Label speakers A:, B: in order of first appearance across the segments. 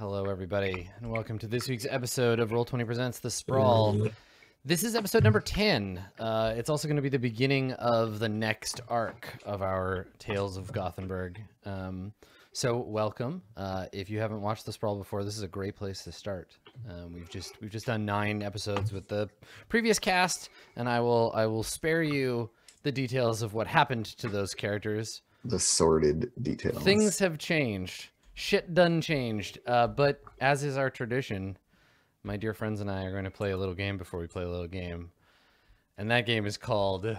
A: Hello, everybody, and welcome to this week's episode of Roll20 Presents The Sprawl. This is episode number 10. Uh, it's also going to be the beginning of the next arc of our Tales of Gothenburg. Um, so, welcome. Uh, if you haven't watched The Sprawl before, this is a great place to start. Um, we've just we've just done nine episodes with the previous cast, and I will I will spare you the details of what happened to those characters.
B: The sordid details.
A: Things have changed. Shit done changed. Uh, but as is our tradition, my dear friends and I are going to play a little game before we play a little game. And that game is called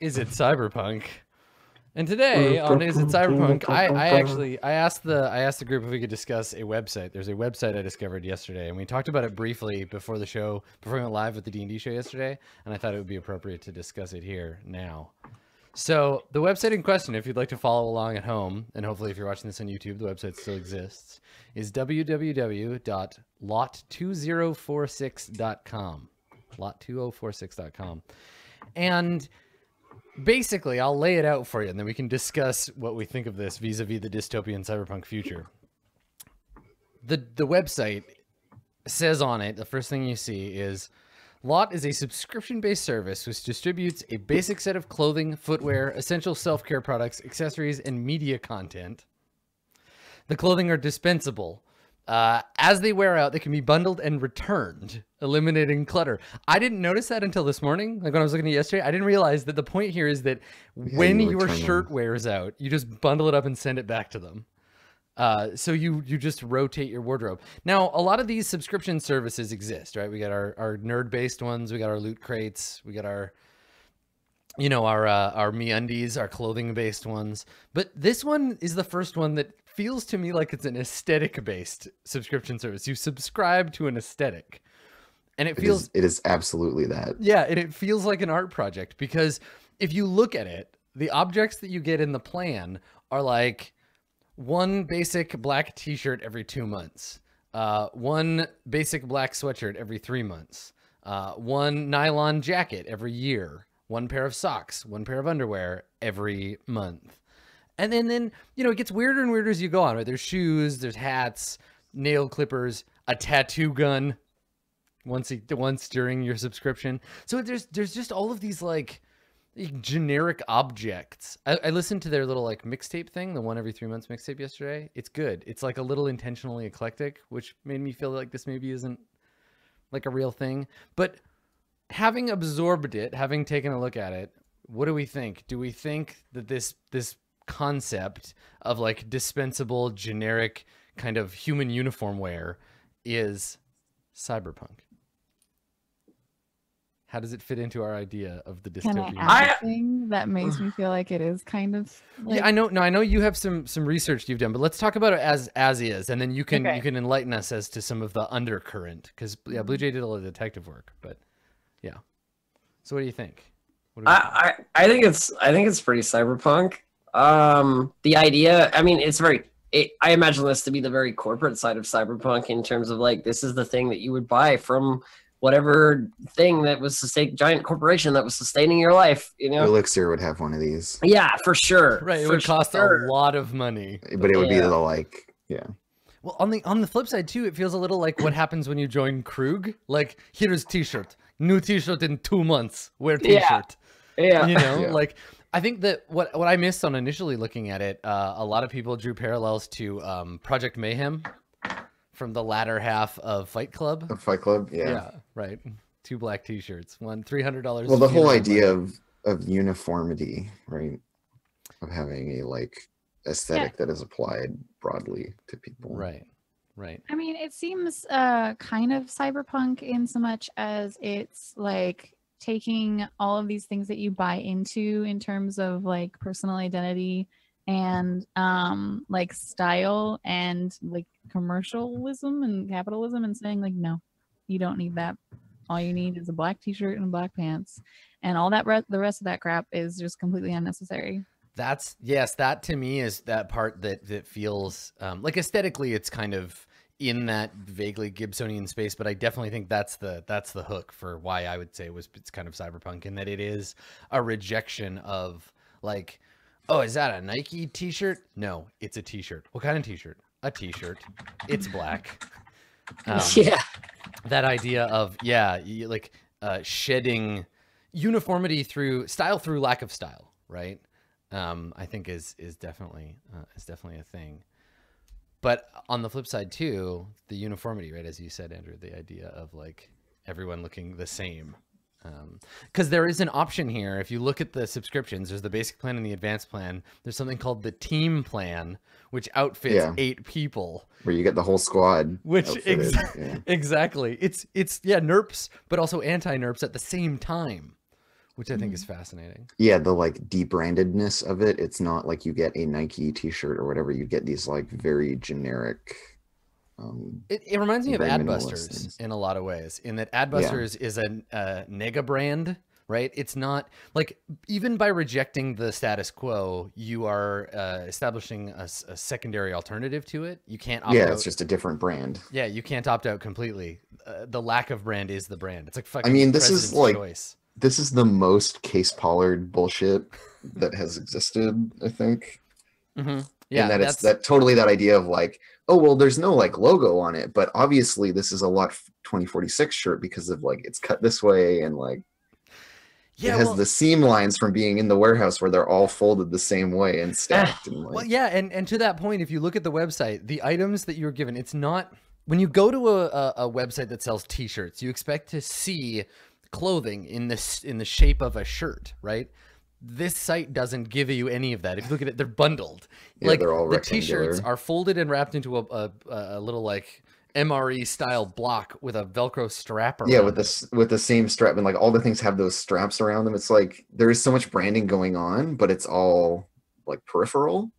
A: Is It Cyberpunk? And today on Is It Cyberpunk, I, I actually I asked the I asked the group if we could discuss a website. There's a website I discovered yesterday, and we talked about it briefly before the show, before we went live with the D&D show yesterday, and I thought it would be appropriate to discuss it here now. So the website in question, if you'd like to follow along at home, and hopefully if you're watching this on YouTube, the website still exists, is www.lot2046.com. Lot2046.com. And basically, I'll lay it out for you, and then we can discuss what we think of this vis-a-vis the dystopian cyberpunk future. The the website says on it, the first thing you see is Lot is a subscription based service which distributes a basic set of clothing, footwear, essential self care products, accessories, and media content. The clothing are dispensable. Uh, as they wear out, they can be bundled and returned, eliminating clutter. I didn't notice that until this morning. Like when I was looking at yesterday, I didn't realize that the point here is that when
B: you
A: your shirt wears out, you just bundle it up and send it back to them. Uh, so you you just rotate your wardrobe. Now, a lot of these subscription services exist, right? We got our our nerd based ones, we got our loot crates, we got our you know our uh, our MeUndies, our clothing based ones. But this one is the first one that feels to me like it's an aesthetic based subscription service. You subscribe to an aesthetic, and it
B: It
A: feels
B: is, it is absolutely that.
A: yeah, and it feels like an art project because if you look at it, the objects that you get in the plan are like one basic black t-shirt every two months, uh, one basic black sweatshirt every three months, uh, one nylon jacket every year, one pair of socks, one pair of underwear every month. And then, then you know, it gets weirder and weirder as you go on. Right? There's shoes, there's hats, nail clippers, a tattoo gun once once during your subscription. So there's there's just all of these like generic objects. I, I listened to their little like mixtape thing, the one every three months mixtape yesterday. It's good. It's like a little intentionally eclectic, which made me feel like this maybe isn't like a real thing. But having absorbed it, having taken a look at it, what do we think? Do we think that this this concept of like dispensable generic kind of human uniform wear is cyberpunk? How does it fit into our idea of the
C: Can I
A: dystopian?
C: add
D: I-
C: a thing that makes me feel like it is kind of like,
A: yeah, I know. No, I know you have some some research you've done, but let's talk about it as as is, and then you can
C: Okay.
A: you can enlighten us as to some of the undercurrent because yeah, Blue Jay did a lot of detective work, but yeah. So what do you think? What do we think?
D: I, I I think it's I think it's pretty cyberpunk. Um, the idea, I mean, it's very. It, I imagine this to be the very corporate side of cyberpunk in terms of like this is the thing that you would buy from whatever thing that was sustain giant corporation that was sustaining your life. You know?
B: Elixir would have one of these,
D: Yeah, for sure.
A: right, it
D: for
A: would cost
D: sure.
A: a lot of money.
B: but it would be the like, yeah.
A: Well, on the on the flip side too, it feels a little like what happens when you join Krug. Like here's T-shirt, new T-shirt in two months. Wear T-shirt.
D: Yeah.
A: you know
B: Yeah.
A: like i think that what what i missed on initially looking at it uh, a lot of people drew parallels to um, project mayhem from the latter half of fight club
B: A Fight Club, yeah.
A: right two black t-shirts one $300
B: Well, the whole idea
A: budget.
B: of of uniformity, right? Of having a like aesthetic that is applied broadly to people.
A: right right
C: I mean, it seems uh kind of cyberpunk in so much as it's like taking all of these things that you buy into in terms of like personal identity and um like style and like commercialism and capitalism and saying like no you don't need that. All you need is a black t-shirt and black pants. And all that re- the rest of that crap is just completely unnecessary.
A: That's yes, that to me is that part that that feels um, like aesthetically it's kind of in that vaguely Gibsonian space, but I definitely think that's the that's the hook for why I would say it was it's kind of cyberpunk in that it is a rejection of like, oh, is that a Nike t-shirt? No, it's a t-shirt. What kind of t-shirt? a t-shirt. It's black. Um,
D: yeah.
A: that idea of yeah you, like uh, shedding uniformity through style through lack of style right um, i think is is definitely uh, is definitely a thing but on the flip side too the uniformity right as you said andrew the idea of like everyone looking the same Um, because there is an option here. If you look at the subscriptions there's the basic plan and the advanced plan. There's something called the team plan which outfits
B: Yeah.
A: eight people.
B: Where you get the whole squad.
A: which ex-
B: yeah.
A: exactly. It's it's yeah nerps but also anti nerps at the same time which i think is mm. fascinating.
B: Yeah the like debrandedness of it. It's not like you get a nike t-shirt or whatever. You get these like very generic um
A: it, it reminds me of adbusters in a lot of ways in that adbusters is a, a nega brand right? It's not like even by rejecting the status quo you are uh, establishing a secondary alternative to it. You can't opt
B: yeah
A: out.
B: it's just a different brand.
A: Yeah you can't opt out completely. Uh, the lack of brand is the brand. It's like fucking I
B: mean, this is like-
A: choice.
B: this is the most Cayce Pollard bullshit that has existed i think.
A: Mhm. yeah
B: and that it's
A: that's
B: that totally that idea of like oh well there's no like logo on it but obviously this is a lot 2046 shirt because of like it's cut this way and like
A: yeah
B: it has
A: well-
B: the seam lines from being in the warehouse where they're all folded the same way and ah, stacked and like
A: Well, yeah, and and to that point, if you look at the website, the items that you're given, it's not when you go to a, a, a website that sells T-shirts, you expect to see clothing in this in the shape of a shirt, right? This site doesn't give you any of that. If you look at it, they're bundled.
B: Yeah,
A: like
B: they're all
A: the T-shirts are folded and wrapped into a, a, a little like MRE style block with a Velcro strap around.
B: yeah with
A: it.
B: this with the same strap and like all the things have those straps around them it's like there is so much branding going on but it's all like peripheral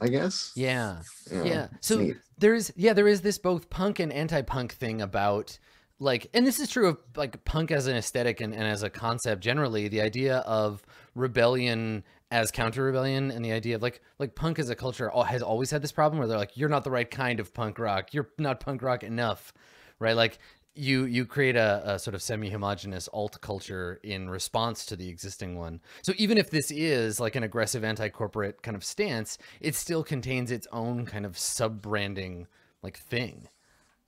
B: i guess
A: Yeah. yeah
B: it's
A: so there's yeah there is this both punk and anti-punk thing about like and this is true of like punk as an aesthetic and, and as a concept generally the idea of rebellion as counter rebellion and the idea of like like punk as a culture has always had this problem where they're like you're not the right kind of punk rock. You're not punk rock enough. Right? Like you you create a, a sort of semi-homogenous alt culture in response to the existing one. So even if this is like an aggressive anti-corporate kind of stance it still contains its own kind of sub-branding like thing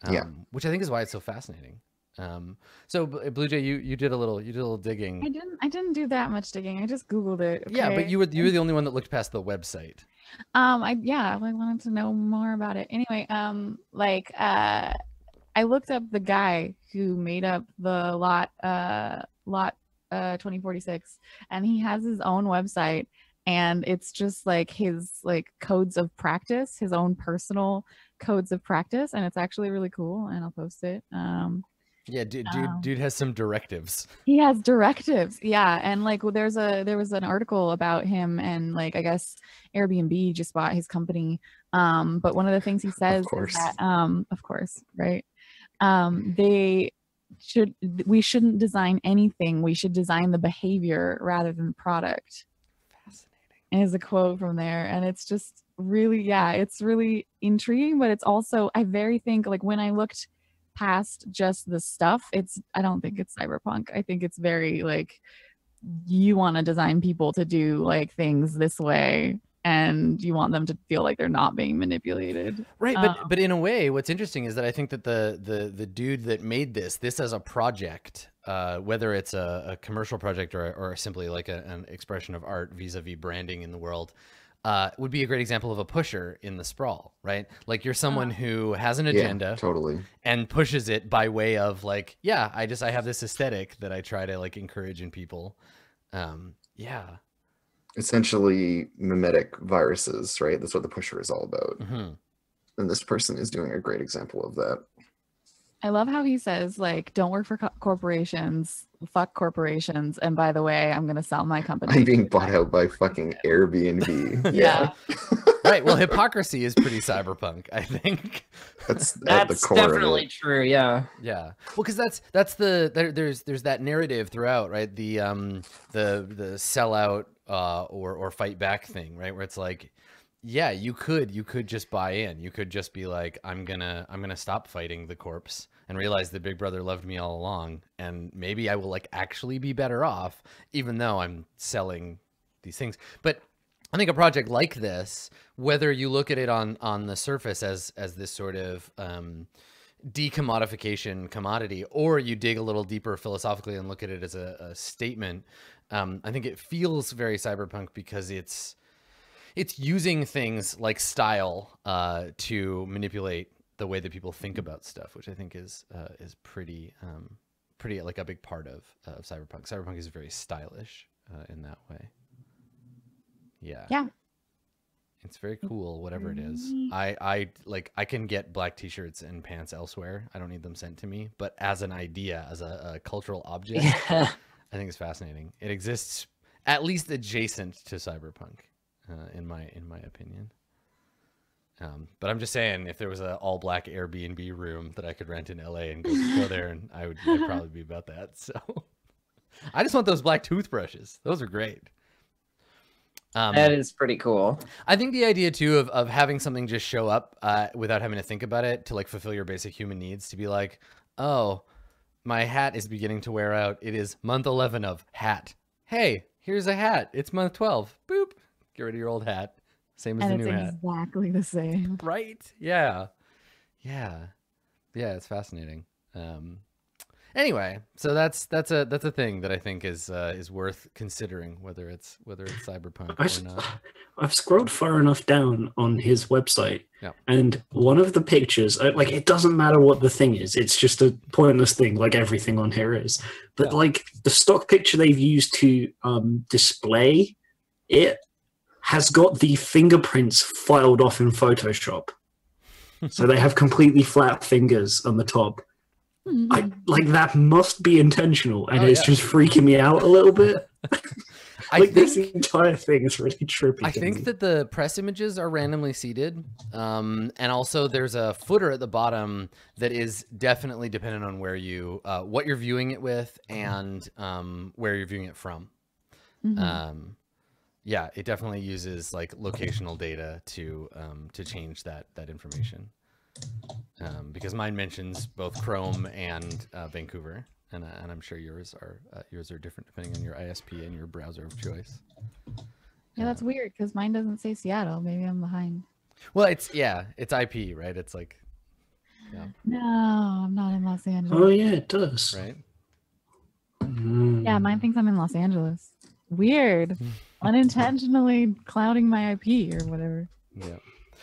A: um,
B: Yeah.
A: which i think is why it's so fascinating um so B- blue jay you you did a little you did a little digging.
C: I didn't. I didn't do that much digging. I just googled it.
A: yeah but you were you were the only one that looked past the website
C: Um, I yeah, I wanted to know more about it. Anyway, um, like uh, I looked up the guy who made up the lot uh lot uh 2046, and he has his own website, and it's just like his like codes of practice, his own personal codes of practice, and it's actually really cool. And I'll post it. Um,
A: yeah dude dude,
C: Um,
A: dude has some directives
C: he has directives yeah and like well, there's a there was an article about him and like i guess airbnb just bought his company um but one of the things he says is that um of course right um they should we shouldn't design anything we should design the behavior rather than the product
A: fascinating
C: is a quote from there and it's just really yeah it's really intriguing but it's also i very think like when i looked past just the stuff it's i don't think it's cyberpunk. I think it's very like you want to design people to do like things this way and you want them to feel like they're not being manipulated.
A: Right, but
C: Um,
A: but in a way, what's interesting is that I think that the the the dude that made this, this as a project, uh, whether it's a, a commercial project or or simply like a, an expression of art vis-a-vis branding in the world, uh, would be a great example of a pusher in the sprawl, right? Like you're someone who has an
B: yeah
A: agenda
B: totally.
A: and pushes it by way of like, yeah, I just I have this aesthetic that I try to like encourage in people. Um, yeah.
B: essentially mimetic viruses right? That's what the pusher is all about.
A: Hmm
B: and this person is doing a great example of that.
C: I love how he says like don't work for co- corporations fuck corporations and by the way i'm going to sell my company
B: i'm being bought out by fucking airbnb
C: yeah
A: Right. Well, hypocrisy is pretty cyberpunk, I think.
B: that's at the
D: That's
B: core
D: definitely
B: of it
D: true. Yeah.
A: Yeah. Well, because that's that's the there, there's there's that narrative throughout, right? The um the the sellout uh or or fight back thing, right? Where it's like, yeah, you could you could just buy in. You could just be like, I'm gonna I'm gonna stop fighting the corpse and realize that Big Brother loved me all along, and maybe I will like actually be better off, even though I'm selling these things. But I think a project like this, whether you look at it on on the surface as as this sort of um, decommodification commodity, or you dig a little deeper philosophically and look at it as a, a statement, um, I think it feels very cyberpunk because it's it's using things like style uh, to manipulate the way that people think about stuff, which I think is uh, is pretty um, pretty like a big part of of cyberpunk. Cyberpunk is very stylish uh, in that way. Yeah.
C: Yeah.
A: It's very cool, whatever it is. I, I like I can get black t-shirts and pants elsewhere. I don't need them sent to me. But as an idea, as a, a cultural object,
D: Yeah.
A: I think it's fascinating. It exists at least adjacent to cyberpunk, uh, in my in my opinion. Um, but I'm just saying, if there was an all black Airbnb room that I could rent in LA and go, go there, and I would I'd probably be about that. So I just want those black toothbrushes. Those are great. Um,
D: that is pretty cool.
A: I think the idea too of, of having something just show up uh, without having to think about it to like fulfill your basic human needs to be like, oh, my hat is beginning to wear out. It is month 11 of hat. Hey, here's a hat. It's month 12. Boop. Get rid of your old hat. Same as
C: and
A: the new hat.
C: exactly the same.
A: Right? Yeah. Yeah. Yeah, it's fascinating. Um anyway, so that's that's a that's a thing that I think is uh, is worth considering whether it's whether it's cyberpunk
E: I
A: or
E: s-
A: not.
E: I've scrolled far enough down on his website,
A: Yeah.
E: and one of the pictures, uh, like, it doesn't matter what the thing is; it's just a pointless thing, like everything on here is. But
A: Yeah.
E: like the stock picture they've used to um, display it has got the fingerprints filed off in Photoshop, so they have completely flat fingers on the top. I like that must be intentional, and
A: Oh,
E: it's
A: yeah.
E: just freaking me out a little bit.
A: I
E: like
A: think
E: this entire thing is really trippy.
A: I think
E: me.
A: that the press images are randomly seeded. Um, and also there's a footer at the bottom that is definitely dependent on where you, uh, what you're viewing it with and um, where you're viewing it from.
C: Mhm.
A: Um, yeah, it definitely uses like locational data to um, to change that that information. Um, because mine mentions both Chrome and uh, Vancouver, and, uh, and I'm sure yours are uh, yours are different depending on your ISP and your browser of choice.
C: yeah, that's weird because mine doesn't say Seattle. Maybe I'm behind.
A: Well, it's yeah, it's IP, right? It's like
C: No, I'm not in Los Angeles.
E: Oh yeah, it does.
A: right.
E: Mm.
C: Yeah, mine thinks I'm in Los Angeles. Weird. Unintentionally clouding my IP or whatever.
A: Yeah.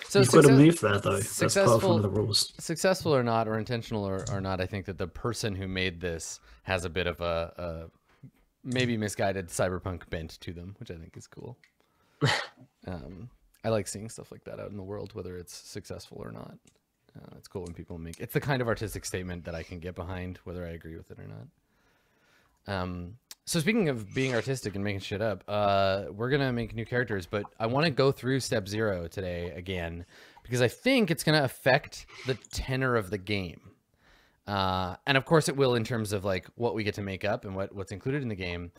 A: So
E: You've got to move that though. That's part of
A: successful-
E: of the rules.
A: successful or not, or intentional or, or not, I think that the person who made this has a bit of a, a maybe misguided cyberpunk bent to them, which I think is cool. um, I like seeing stuff like that out in the world, whether it's successful or not. Uh, it's cool when people make it's the kind of artistic statement that I can get behind, whether I agree with it or not. Um, so speaking of being artistic and making shit up, uh, we're gonna make new characters, but I want to go through step zero today again because I think it's gonna affect the tenor of the game. Uh, and of course it will in terms of like what we get to make up and what, what's included in the game.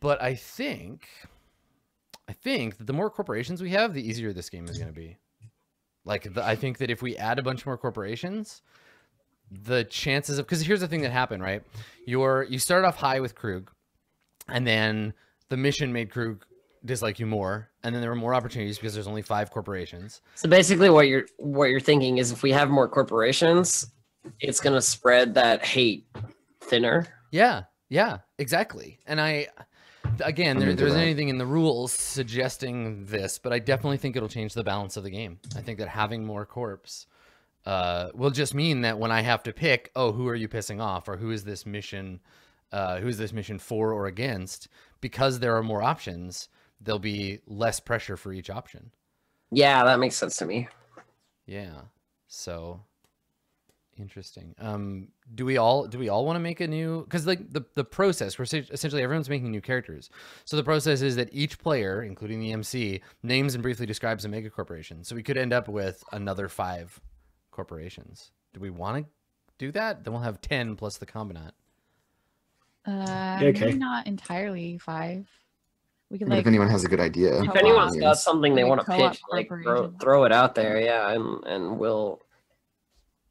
A: But I think, I think that the more corporations we have, the easier this game is to be. Like, the, I think that if we add a bunch more corporations, the chances of because here's the thing that happened, right? You're you started off high with Krug, and then the mission made Krug dislike you more, and then there were more opportunities because there's only five corporations.
D: So basically, what you're what you're thinking is if we have more corporations, it's gonna spread that hate thinner.
A: Yeah, yeah, exactly. And I, again, there, there isn't anything in the rules suggesting this, but I definitely think it'll change the balance of the game. I think that having more corps uh, will just mean that when I have to pick, oh, who are you pissing off, or who is this mission, uh, who is this mission for or against, because there are more options, there'll be less pressure for each option.
D: Yeah, that makes sense to me.
A: Yeah. So interesting. Um, do we all do we all want to make a new? Because like the the process, we're essentially everyone's making new characters. So the process is that each player, including the MC, names and briefly describes a mega corporation. So we could end up with another five corporations. Do we want to do that? Then we'll have ten plus the combinat.
C: Uh,
E: okay.
C: maybe not entirely five. We could
B: I mean,
C: like
B: if anyone has a good idea,
D: If anyone's got something they
C: Like
D: want to pitch, like throw, throw it out there, yeah, and and we'll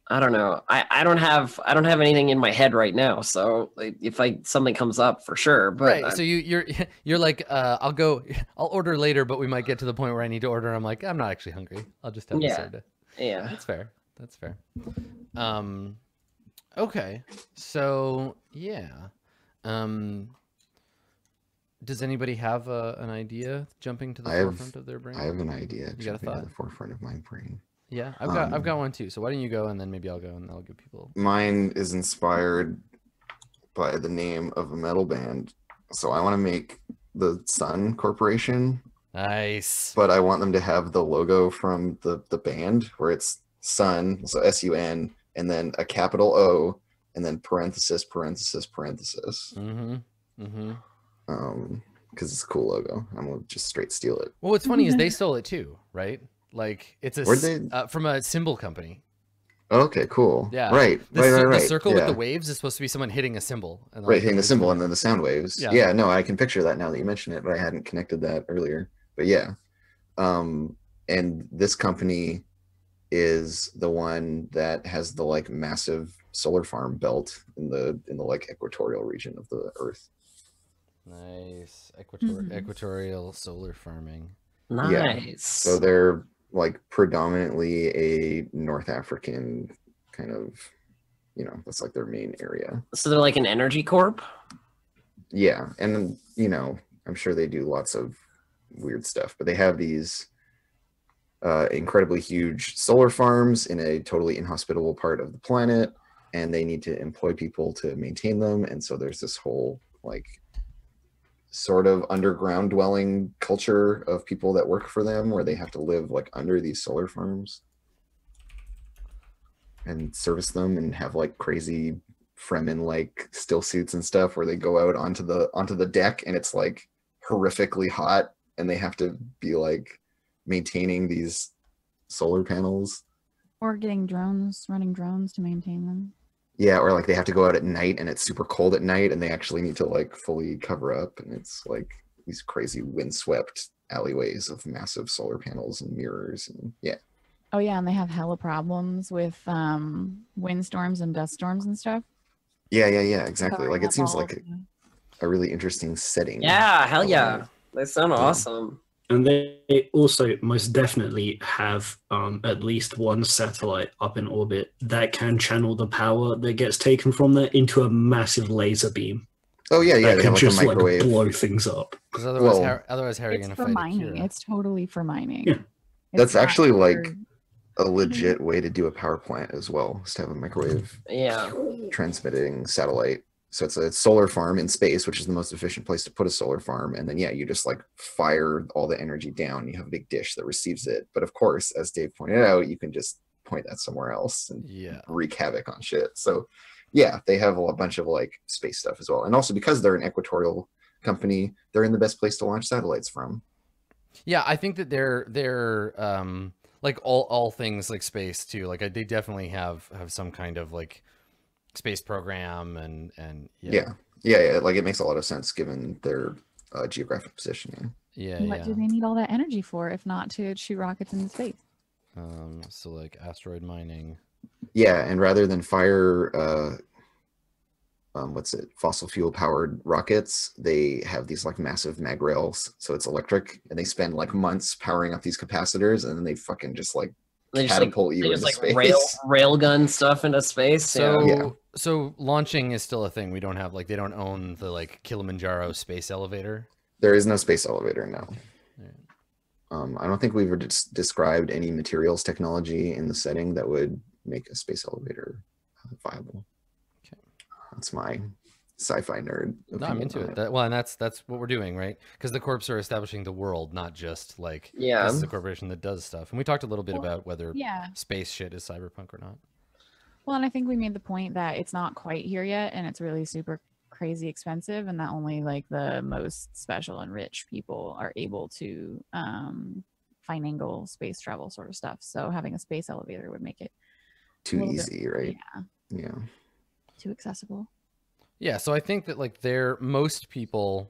D: I don't know. I, I don't have I don't have anything in my head right now. So if I something comes up for sure, but
A: right.
D: I-
A: So you you're you're like, uh, I'll go, I'll order later, but we might get to the point where I need to order. I'm like, I'm not actually hungry. I'll just have
D: Yeah.
A: a soda.
D: yeah.
A: That's fair. That's fair. Um, okay. So yeah. Um, does anybody have a, an idea jumping to the
B: I have-
A: forefront of their brain?
B: I have an idea you
A: got a
B: jumping to the forefront of my brain.
A: yeah, I've got I've
B: um,
A: got one too. So why don't you go and then maybe I'll go and I'll give people.
B: Mine is inspired by the name of a metal band. So I want to make the Sun Corporation,
A: Nice.
B: but I want them to have the logo from the the band where it's Sun, so S U N, and then a capital O, and then parenthesis parenthesis parenthesis.
A: Mm-hmm. Mm-hmm.
B: Um, because it's a cool logo. I'm gonna just straight steal it.
A: Well, what's funny is they stole it too, right? Like it's a
B: they-
A: uh, from a cymbal company.
B: Okay, cool.
A: Yeah.
B: Right.
A: The,
B: right, right, right.
A: the circle
B: yeah.
A: with the waves is supposed to be someone hitting a cymbal. And
B: right
A: like,
B: hitting the
A: cymbal
B: and then the sound waves
A: Yeah.
B: yeah. no i can picture that now that you mention it but i hadn't connected that earlier but yeah um and this company is the one that has the like massive solar farm belt in the in the like equatorial region of the earth
A: Nice equator-
C: Mhm.
A: equatorial solar farming.
D: Nice.
B: so they're like predominantly a north african kind of you know that's like their main area
D: So they're like an energy corp.
B: yeah and you know i'm sure they do lots of weird stuff but they have these uh, incredibly huge solar farms in a totally inhospitable part of the planet and they need to employ people to maintain them. And so there's this whole like sort of underground dwelling culture of people that work for them where they have to live like under these solar farms and service them and have like crazy Fremen like still suits and stuff where they go out onto the onto the deck and it's like horrifically hot and they have to be like maintaining these solar panels.
C: Or getting drones, running drones to maintain them.
B: Yeah, or like they have to go out at night and it's super cold at night and they actually need to like fully cover up and it's like these crazy windswept alleyways of massive solar panels and mirrors and yeah.
C: Oh yeah, and they have hella problems with um windstorms and dust storms and stuff.
B: Yeah, yeah, yeah, exactly. Like it seems like a, a really interesting setting.
D: Yeah, hell yeah.
B: that.
D: They sound
B: Yeah.
D: awesome.
E: And they also most definitely have um, at least one satellite up in orbit that can channel the power that gets taken from there into a massive laser beam
B: Oh yeah, yeah,
E: that
B: they
E: can
B: like
E: just like blow things up.
A: Because otherwise,
B: Well,
A: Har- otherwise Harry
C: It's
A: gonna
C: for
A: fight
C: mining.
A: Akira.
C: It's totally for mining.
E: Yeah.
B: That's
C: not
B: actually, like, a legit way to do a power plant as well, is to have a microwave
D: Yeah.
B: transmitting satellite. So it's a solar farm in space, which is the most efficient place to put a solar farm. And then yeah, you just like fire all the energy down. You have a big dish that receives it. But of course, as Dave pointed out, you can just point that somewhere else and
A: Yeah.
B: wreak havoc on shit. So yeah, they have a bunch of like space stuff as well. And also because they're an equatorial company, they're in the best place to launch satellites from.
A: Yeah, I think that they're they're um like all all things like space too. Like I, they definitely have have some kind of like space program and and
B: Yeah. yeah. Yeah, Like it makes a lot of sense given their uh, geographic positioning.
A: yeah
C: what
A: yeah.
C: do they need all that energy for if not to shoot rockets into space?
A: Um, so like asteroid mining.
B: Yeah, and rather than fire, uh, um, what's it, fossil fuel powered rockets, they have these like massive mag rails, so it's electric, and they spend like months powering up these capacitors, and then they fucking just like
D: They just like,
B: catapult you
D: they
B: into
D: just like
B: space.
D: rail railgun stuff into space.
A: So
D: yeah.
B: Yeah.
A: so launching is still a thing. We don't have like they don't own the like Kilimanjaro space elevator.
B: There is no space elevator now.
A: Yeah.
B: Um, I don't think we've des- described any materials technology in the setting that would make a space elevator uh, viable.
A: Okay.
B: That's my sci-fi nerd.
A: No, I'm into
B: on
A: it. That, well, and that's that's what we're doing, right? Because the corps are establishing the world, not just like
D: Yeah.
A: this is a corporation that does stuff. And we talked a little bit
C: Well,
A: about whether
C: Yeah.
A: space shit is cyberpunk or not.
C: Well, and I think we made the point that it's not quite here yet and it's really super crazy expensive and that only like the most special and rich people are able to um finagle space travel sort of stuff. So having a space elevator would make it
B: Too
C: little bit-
B: easy, right?
C: yeah,
B: Yeah.
C: too accessible.
A: Yeah, so I think that like there most people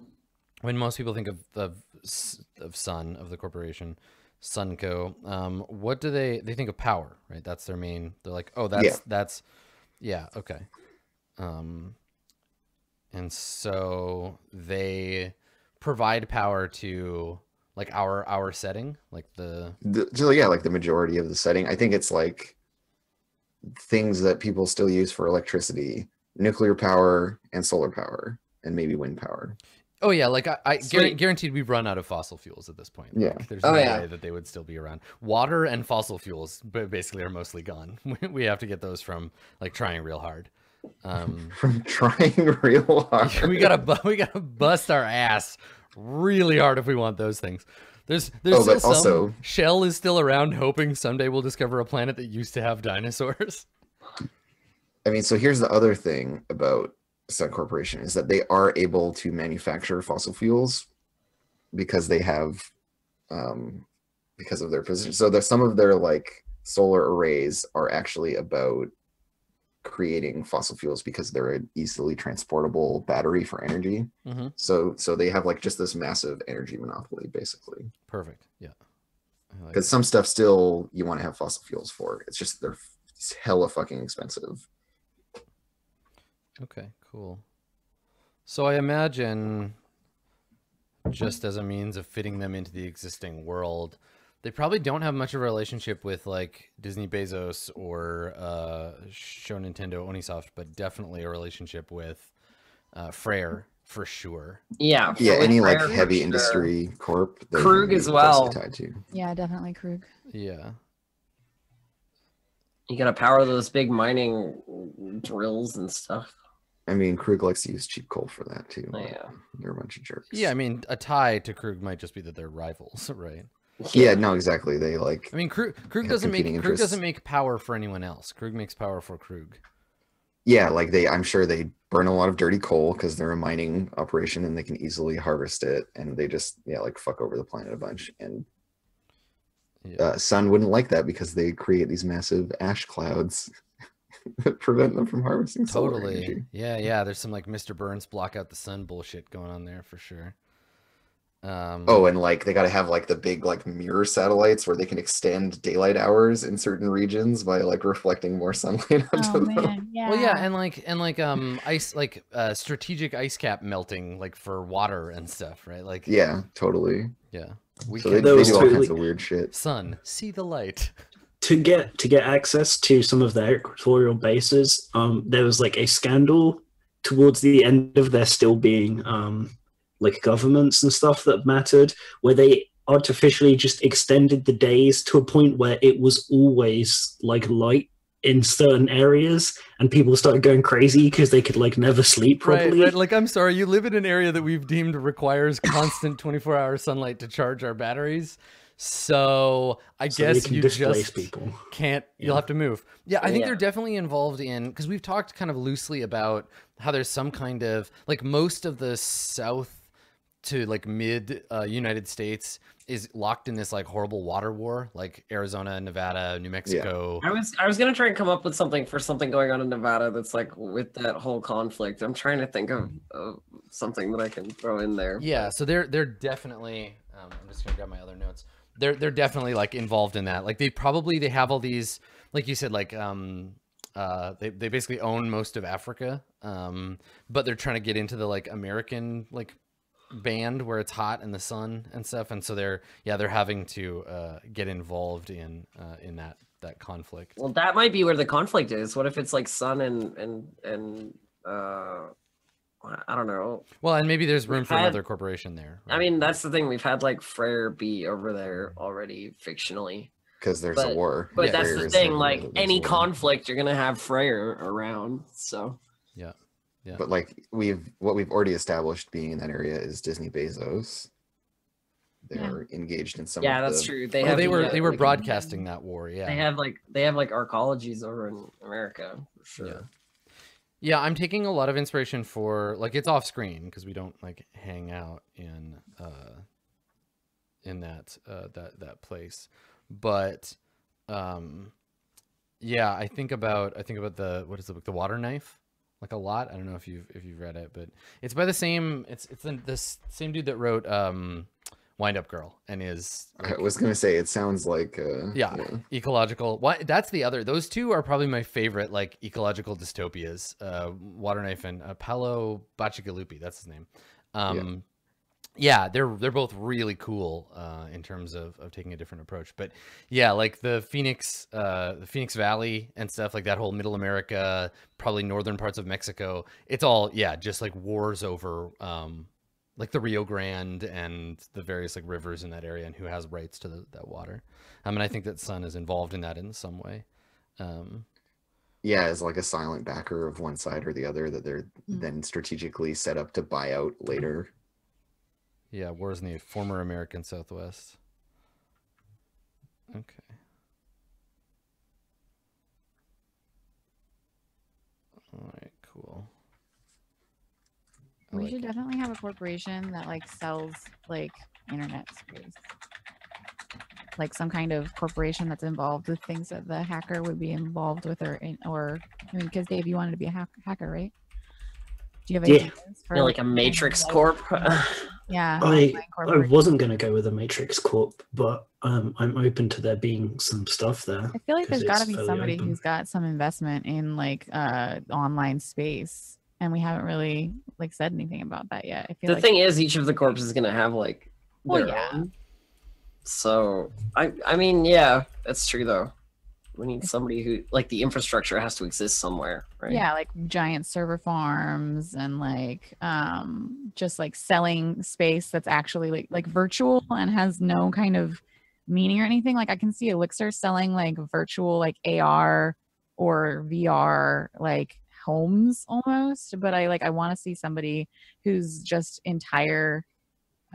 A: when most people think of of S- of Sun of the corporation, Sunco. Um, what do they they think of power? Right, that's their main. They're like, oh, that's
B: Yeah.
A: that's yeah, okay. Um, and so they provide power to like our our setting, like the
B: the, so yeah, like the majority of the setting. I think it's like things that people still use for electricity, nuclear power and solar power, and maybe wind power.
A: Oh yeah, like I, I guar- guaranteed we've run out of fossil fuels at this point.
B: Yeah.
A: Like, there's
D: Oh,
A: no
D: yeah.
A: way that they would still be around. Water and fossil fuels, basically, are mostly gone. We- we have to get those from like trying real hard. Um,
B: From trying real hard.
A: we gotta we gotta bust our ass really hard if we want those things. There's there's
B: Oh,
A: still
B: but
A: some
B: also-
A: Shell is still around, hoping someday we'll discover a planet that used to have dinosaurs.
B: I mean, so here's the other thing about Sun Corporation is that they are able to manufacture fossil fuels because they have, um, because of their position. So there's some of their like solar arrays are actually about creating fossil fuels because they're an easily transportable battery for energy.
A: hmm
B: So so they have like just this massive energy monopoly basically.
A: Perfect. Yeah. I like
B: Because some stuff still you want to have fossil fuels for. It's just they're hella fucking expensive.
A: Okay, cool. So I imagine just as a means of fitting them into the existing world, they probably don't have much of a relationship with like Disney Bezos or uh Show Nintendo Onisoft, but definitely a relationship with uh Freyr for sure.
D: Yeah.
B: yeah,
D: with
B: any like heavy
D: sure.
B: industry corp. they're
D: Krug as well.
B: Tied to.
C: Yeah, definitely Krug.
A: Yeah.
D: You gotta power those big mining drills and stuff.
B: I mean, Krug likes to use cheap coal for that too.
D: Oh, yeah.
B: They're a bunch of jerks.
A: Yeah, I mean a tie to Krug might just be that they're rivals, right?
B: Yeah, no, exactly. They like
A: I mean Krug, Krug doesn't make
B: competing
A: Krug doesn't make power for anyone else. Krug makes power for Krug.
B: yeah, like they I'm sure they burn a lot of dirty coal because they're a mining operation and they can easily harvest it and they just yeah, like fuck over the planet a bunch. And
A: Yeah.
B: uh, Sun wouldn't like that because they create these massive ash clouds that prevent them from harvesting solar
A: Totally.
B: energy.
A: Yeah, yeah. There's some like Mr. Burns block out the sun bullshit going on there for sure. Um,
B: Oh, and like they got to have like the big like mirror satellites where they can extend daylight hours in certain regions by like reflecting more sunlight onto
C: Oh
B: them.
C: man, yeah.
A: well, yeah, and like and like um ice like uh strategic ice cap melting like for water and stuff, right? Like
B: Yeah, totally.
A: yeah. We
B: So they,
A: can
E: That
B: they do all
E: totally-
B: kinds of weird shit.
A: sun see the light.
E: to get to get access to some of their equatorial bases, um, there was like a scandal towards the end of there still being um, like governments and stuff that mattered, where they artificially just extended the days to a point where it was always like light in certain areas, and people started going crazy because they could like never sleep
A: Right,
E: properly.
A: right. Like I'm sorry, you live in an area that we've deemed requires constant 24 hour sunlight to charge our batteries. So I
E: so they
A: guess
E: can
A: you
E: displace
A: just
E: people.
A: can't you'll
E: Yeah.
A: have to move yeah i think
D: Yeah.
A: they're definitely involved in because we've talked kind of loosely about how there's some kind of like most of the south to like mid uh, united states is locked in this like horrible water war like arizona nevada new mexico
D: I was I was gonna try and come up with something for something going on in Nevada that's like with that whole conflict. I'm trying to think of, of something that I can throw in there.
A: yeah so they're they're definitely um, i'm just gonna grab my other notes they're they're definitely like involved in that like they probably they have all these like you said like um uh they, they basically own most of africa um but they're trying to get into the like american like band where it's hot in the sun and stuff and so they're yeah they're having to uh get involved in uh in that that conflict
D: Well, that might be where the conflict is. What if it's like Sun and and and uh, I don't know.
A: well and maybe there's room
D: We've
A: for
D: had-
A: another corporation there
D: I mean, that's the thing. We've had like Freyr be over there already fictionally,
B: because there's a war.
D: but
A: Yeah.
D: that's
B: Freyr
D: the thing. Like any
B: war.
D: conflict, you're gonna have Freyr around. So
A: yeah yeah
B: But like we've what we've already established being in that area is Disney Bezos. They're engaged in some.
D: yeah,
B: of
D: that's
B: the,
D: true. They
A: Well,
D: have
A: they were
D: uh,
A: they were
D: like,
A: broadcasting that war yeah
D: They have like they have like arcologies over in America for sure.
A: Yeah. I'm taking a lot of inspiration for like it's off screen because we don't like hang out in uh in that uh that that place. But um yeah, I think about I think about the what is the book, The Water Knife? Like a lot. I don't know if you've if you've read it, but it's by the same it's it's the this same dude that wrote um Wind Up Girl and is
B: I was gonna say it sounds like uh,
A: yeah, ecological. What that's the other. Those two are probably my favorite like ecological dystopias. Uh, Water Knife and uh, Paolo Bacigalupi. That's his name. Um, yeah. they're they're both really cool uh, in terms of of taking a different approach. But yeah, like the Phoenix, uh, the Phoenix Valley and stuff like that whole Middle America, probably northern parts of Mexico. It's all yeah, just like wars over um, like the Rio Grande and the various like rivers in that area and who has rights to the, that water. I mean, I think that Sun is involved in that in some way. Um,
B: yeah, as like a silent backer of one side or the other that they're
C: Mm.
B: then strategically set up to buy out later.
A: yeah, wars in the former American Southwest. Okay. All right, cool. I
C: We
A: like
C: should
A: it.
C: definitely have a corporation that like sells like internet space. Like some kind of corporation that's involved with things that the hacker would be involved with, or in, or I mean, because Dave, you wanted to be a hack- hacker, right? Do you have
E: Yeah.
C: ideas for
D: Yeah, like a Matrix Corp.
C: Yeah,
E: I I wasn't going to go with a Matrix Corp, but um, I'm open to there being some stuff there.
C: I feel like there's got to be somebody
E: open.
C: who's got some investment in like uh online space, and we haven't really like said anything about that yet. I feel
D: the
C: like
D: thing is, each of the corps is gonna have like
C: Well, yeah.
D: own. So I I mean yeah, that's true though. We need somebody who like the infrastructure has to exist somewhere, right?
C: yeah like giant server farms and like um just like selling space that's actually like like virtual and has no kind of meaning or anything like i can see elixir selling like virtual like ar or vr like homes almost but i like i want to see somebody whose just entire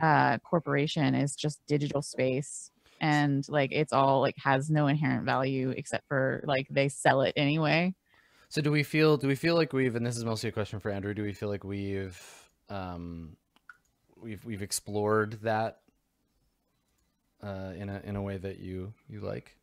C: uh corporation is just digital space and like it's all like has no inherent value except for like they sell it anyway
A: So do we feel do we feel like we've and this is mostly a question for Andrew, do we feel like we've um we've we've explored that uh in a in a way that you you like?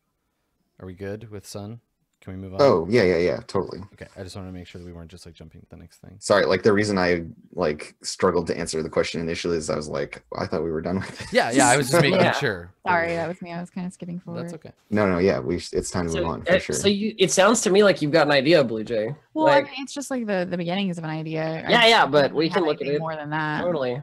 A: Are we good with Sun? Can we move on?
B: Oh yeah, yeah, yeah, totally.
A: Okay. I just wanted to make sure that we weren't just like jumping to the next thing.
B: Sorry, like the reason I like struggled to answer the question initially is I was like, I thought we were done with it.
A: Yeah, yeah, I was just making
D: Yeah.
A: sure.
C: Sorry, that was me. I was kind of skipping forward.
A: That's okay.
B: No, no, yeah, we it's time to
D: So,
B: move on for
D: uh,
B: sure.
D: so you it sounds to me like you've got an idea, Blue Jay.
C: Well,
D: like,
C: I mean, it's just like the the beginnings of an idea.
D: Yeah, yeah, but we can look at it.
C: more than that.
D: Totally.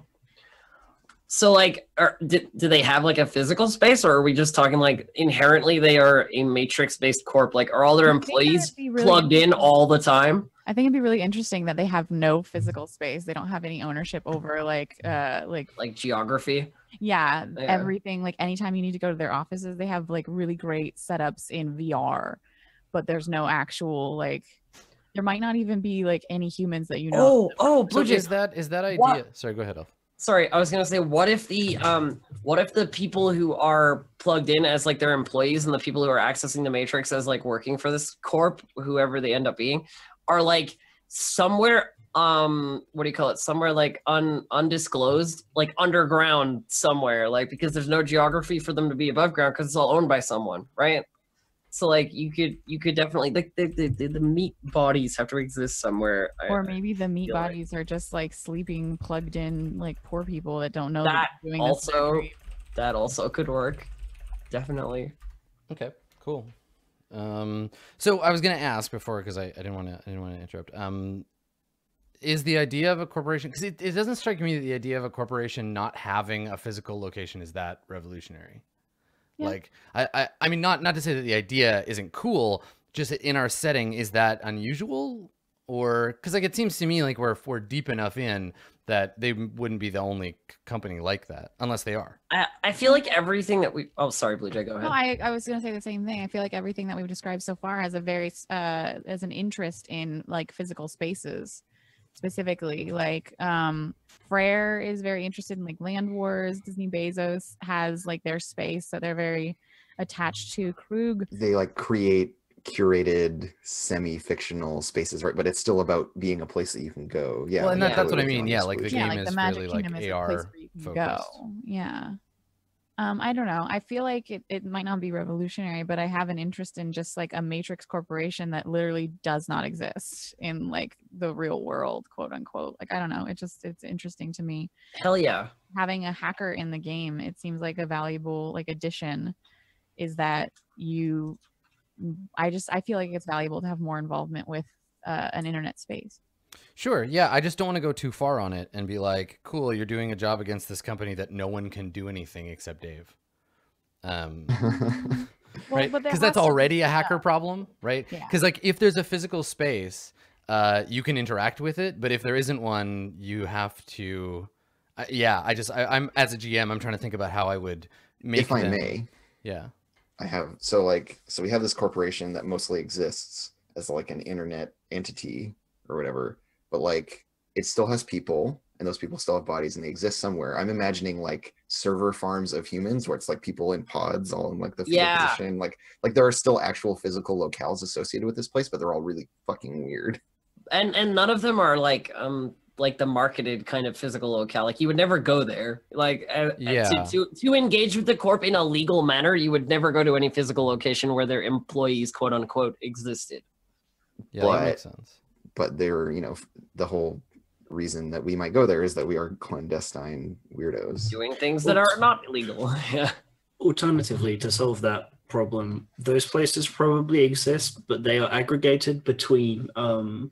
D: So like are, did, do they have like a physical space or are we just talking like inherently they are a matrix based corp like are all their
C: I
D: employees
C: really
D: plugged in all the time?
C: I think it'd be really interesting that they have no physical space. They don't have any ownership over like uh like
D: Like geography?
C: yeah,
D: Yeah.
C: everything. Like anytime you need to go to their offices, they have like really great setups in VR, but there's no actual like. There might not even be like any humans that you know.
D: Oh, oh,
A: So
D: Blue Jay.
A: is that is that idea?
D: What?
A: Sorry, go ahead. Elf.
D: Sorry, I was gonna say, what if the um, what if the people who are plugged in as like their employees and the people who are accessing the matrix as like working for this corp, whoever they end up being, are like somewhere um what do you call it? Somewhere like un undisclosed like underground somewhere like because there's no geography for them to be above ground because it's all owned by someone right so like you could you could definitely like the, the, the, the meat bodies have to exist somewhere I-
C: Or maybe the meat
D: feel like-
C: bodies are just like sleeping, plugged in, like poor people that don't know that,
D: That
C: doing this for their
D: also-
C: dream.
D: that also could work definitely
A: Okay, cool. Um, so I was gonna ask before because I, I didn't want to I didn't want to interrupt. Um, is the idea of a corporation because it, it doesn't strike me that the idea of a corporation not having a physical location is that revolutionary.
C: Yeah.
A: Like I, I I mean not not to say that the idea isn't cool, just in our setting is that unusual or because like it seems to me like we're we're deep enough in that they wouldn't be the only company like that unless they are.
D: I, I feel like everything that we oh sorry blue jay go ahead
C: No, I, I was gonna say the same thing. I feel like everything that we've described so far has a very uh as an interest in like physical spaces specifically. Like um Freyr is very interested in like land wars. Disney Bezos has like their space, so they're very attached to Krug.
B: they like create curated semi-fictional spaces right but it's still about being a place that you can go yeah
A: well, and
B: like
A: that, that's what I mean. Yeah, like the
B: exclusion.
C: Yeah,
A: game
C: like
A: is
C: the Magic
A: really like
C: Kingdom is a
A: AR
C: place where you can
A: focused.
C: go. Yeah. Um, I don't know. I feel like it, it might not be revolutionary, but I have an interest in just like a matrix corporation that literally does not exist in like the real world, quote unquote. Like I don't know. It just it's interesting to me.
D: Hell yeah.
C: Having a hacker in the game, it seems like a valuable like addition is that you I just I feel like it's valuable to have more involvement with uh, an internet space.
A: Sure. Yeah. I just don't want to go too far on it and be like, cool, you're doing a job against this company that no one can do anything except Dave. Um,
C: Well,
A: right?
C: but there
A: Because that's
C: has to be-
A: already a hacker problem, right?
C: Yeah.
A: Because like if there's a physical space, uh, you can interact with it, but if there isn't one, you have to. Uh, yeah, I just I, I'm as a GM, I'm trying to think about how I would make.
B: if I
A: them-
B: may,
A: Yeah.
B: I have so like so we have this corporation that mostly exists as like an internet entity or whatever, but like it still has people and those people still have bodies and they exist somewhere. I'm imagining like server farms of humans where it's like people in pods all in like the fetal
D: Yeah.
B: position. Like like there are still actual physical locales associated with this place, but they're all really fucking weird.
D: and and none of them are like um like the marketed kind of physical locale like you would never go there like uh, uh,
A: Yeah.
D: to, to to engage with the corp in a legal manner you would never go to any physical location where their employees quote unquote existed
A: Yeah, that makes sense.
B: But they're, you know, the whole reason that we might go there is that we are clandestine weirdos.
D: doing things that are not illegal yeah
E: Alternatively, to solve that problem, those places probably exist, but they are aggregated between um,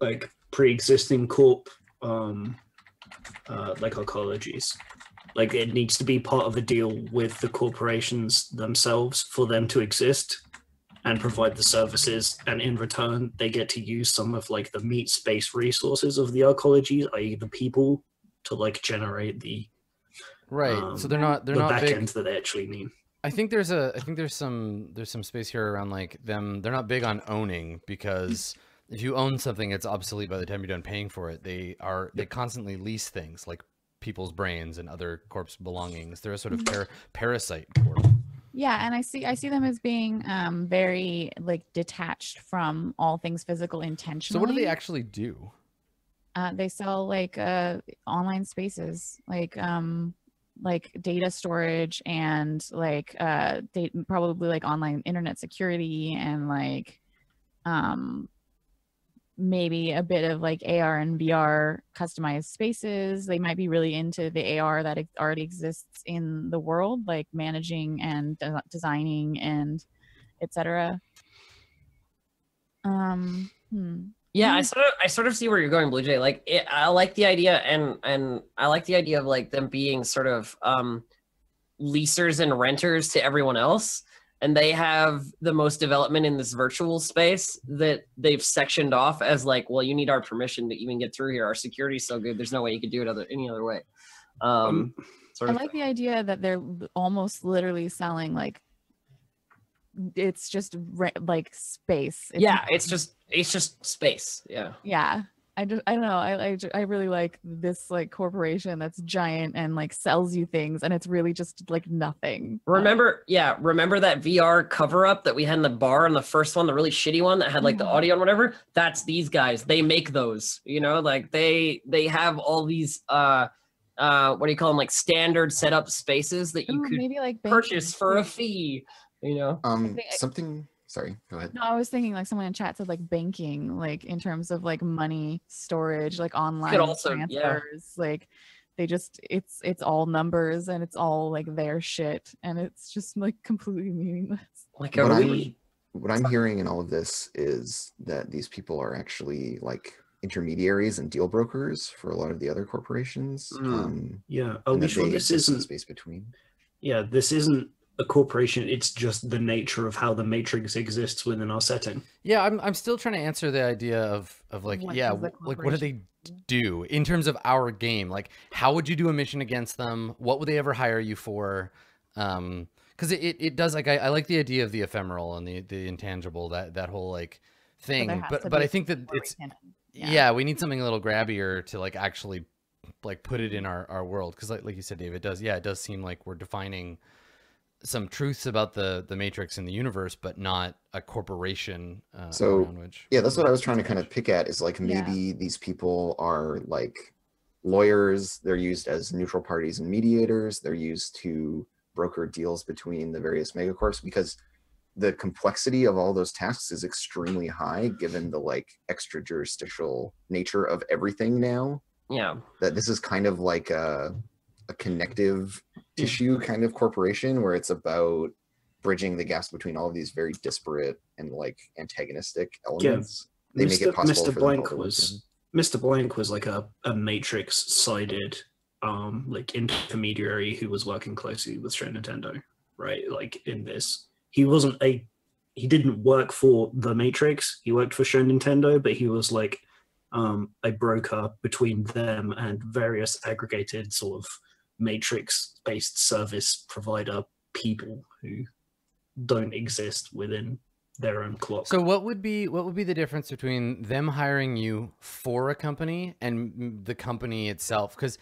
E: like pre-existing corp um, uh, like ecologies. Like it needs to be part of a deal with the corporations themselves for them to exist and provide the services, and in return, they get to use some of like the meat space resources of the ecologies, i.e., the people, to like generate the
A: Right.
E: um,
A: so they're not they're
E: the
A: not
E: back
A: big.
E: end that they actually need.
A: I think there's a I think there's some there's some space here around like them they're not big on owning because if you own something it's obsolete by the time you're done paying for it. They are they constantly lease things like people's brains and other corpse belongings. They're a sort of par- parasite corp.
C: Yeah, and I see I see them as being um very like detached from all things physical intentionally.
A: So what do they actually do?
C: uh, they sell like uh online spaces like um like data storage and like uh date probably like online internet security and like um maybe a bit of like AR and VR customized spaces. They might be really into the AR that already exists in the world, like managing and de- designing and etc. Um, hmm.
D: Yeah, I sort of I sort of see where you're going, Blue Jay. Like it, I like the idea and and I like the idea of like them being sort of um leasers and renters to everyone else. And they have the most development in this virtual space that they've sectioned off as like, well, you need our permission to even get through here. Our security's so good, there's no way you could do it other any other way. Um,
E: Um,
D: sort
C: I
D: of
C: like the idea that they're almost literally selling like it's just re- like space. It's
D: yeah, it's just it's just space. Yeah.
C: yeah. I just I don't know. I I, I really like this like corporation that's giant and like sells you things and it's really just like nothing.
D: Remember, yeah, remember that VR cover up that we had in the bar in the first one, the really shitty one that had like the audio and whatever? That's these guys. They make those, you know, like they they have all these uh uh what do you call them like standard setup spaces that you
C: Ooh,
D: could
C: maybe like
D: purchase for a fee, you know.
B: Um,
C: think I-
B: something. Sorry, go ahead.
C: No, I was thinking like someone in chat said like banking, like in terms of like money storage, like online
D: also- yeah.
C: transfers. Like they just it's it's all numbers and it's all like their shit and it's just like completely meaningless.
D: Like a
B: But I'm- What I'm hearing in all of this is that these people are actually like intermediaries and deal brokers for a lot of the other corporations.
D: Mm.
B: Um,
E: yeah,
B: and that
E: Alicia, this isn't
B: space between.
E: yeah, this isn't a corporation. It's just the nature of how the matrix exists within our setting.
A: Yeah, I'm I'm still trying to answer the idea of of like
C: What
A: yeah,
C: does the
A: wh- like what do they do in terms of our game? Like how would you do a mission against them? What would they ever hire you for? Um because it, it, it does like I, I like the idea of the ephemeral and the the intangible that that whole like thing
C: has
A: but but I think that
C: Or
A: it's
C: canon.
A: yeah. we need something a little grabbier to like actually like put it in our our world because like like you said Dave it does yeah it does seem like we're defining some truths about the the matrix in the universe but not a corporation uh,
B: So,
A: which
B: Yeah, that's what I was trying to kind of pick at is like
C: Yeah.
B: maybe these people are like lawyers, they're used as neutral parties and mediators, they're used to broker deals between the various megacorps because the complexity of all those tasks is extremely high given the like extra jurisdictional nature of everything now
D: Yeah.
B: that this is kind of like a, a connective tissue kind of corporation where it's about bridging the gaps between all of these very disparate and like antagonistic elements they make it
E: Mr.
B: possible
E: Mr. Blank was Mr. Blank was like a, a matrix sided um like intermediary who was working closely with Show Nintendo, right? Like in this. He wasn't a he didn't work for the Matrix, he worked for Show Nintendo, but he was like um a broker between them and various aggregated sort of matrix based service provider people who don't exist within their own clock.
A: So what would be what would be the difference between them hiring you for a company and the company itself? Because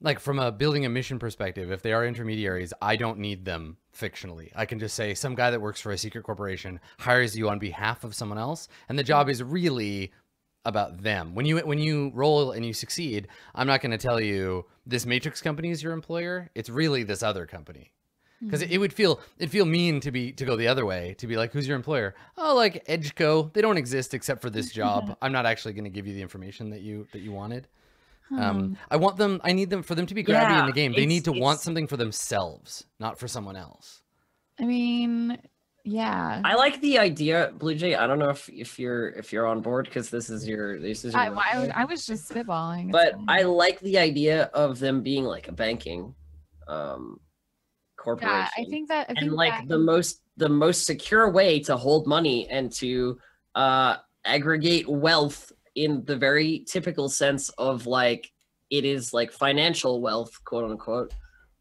A: like from a building a mission perspective, if they are intermediaries, I don't need them fictionally. I can just say some guy that works for a secret corporation hires you on behalf of someone else, and the job is really about them. When you when you roll and you succeed, I'm not going to tell you this Matrix company is your employer. It's really this other company. Because it, it would feel it'd feel mean to be to go the other way to be like who's your employer? Oh like edgeco. They don't exist except for this job. I'm not actually going to give you the information that you that you wanted. Um i want them i need them for them to be grabby in the game. They need to want something for themselves not for someone else.
C: I mean, yeah.
D: I like the idea, Blue Jay. I don't know if if you're if you're on board because this is your this is your
C: I, I, was- I was just spitballing.
D: but. I like the idea of them being like a banking um corporation.
C: yeah, I think that I think
D: and like
C: that
D: the most the most secure way to hold money and to uh aggregate wealth in the very typical sense of like it is like financial wealth quote unquote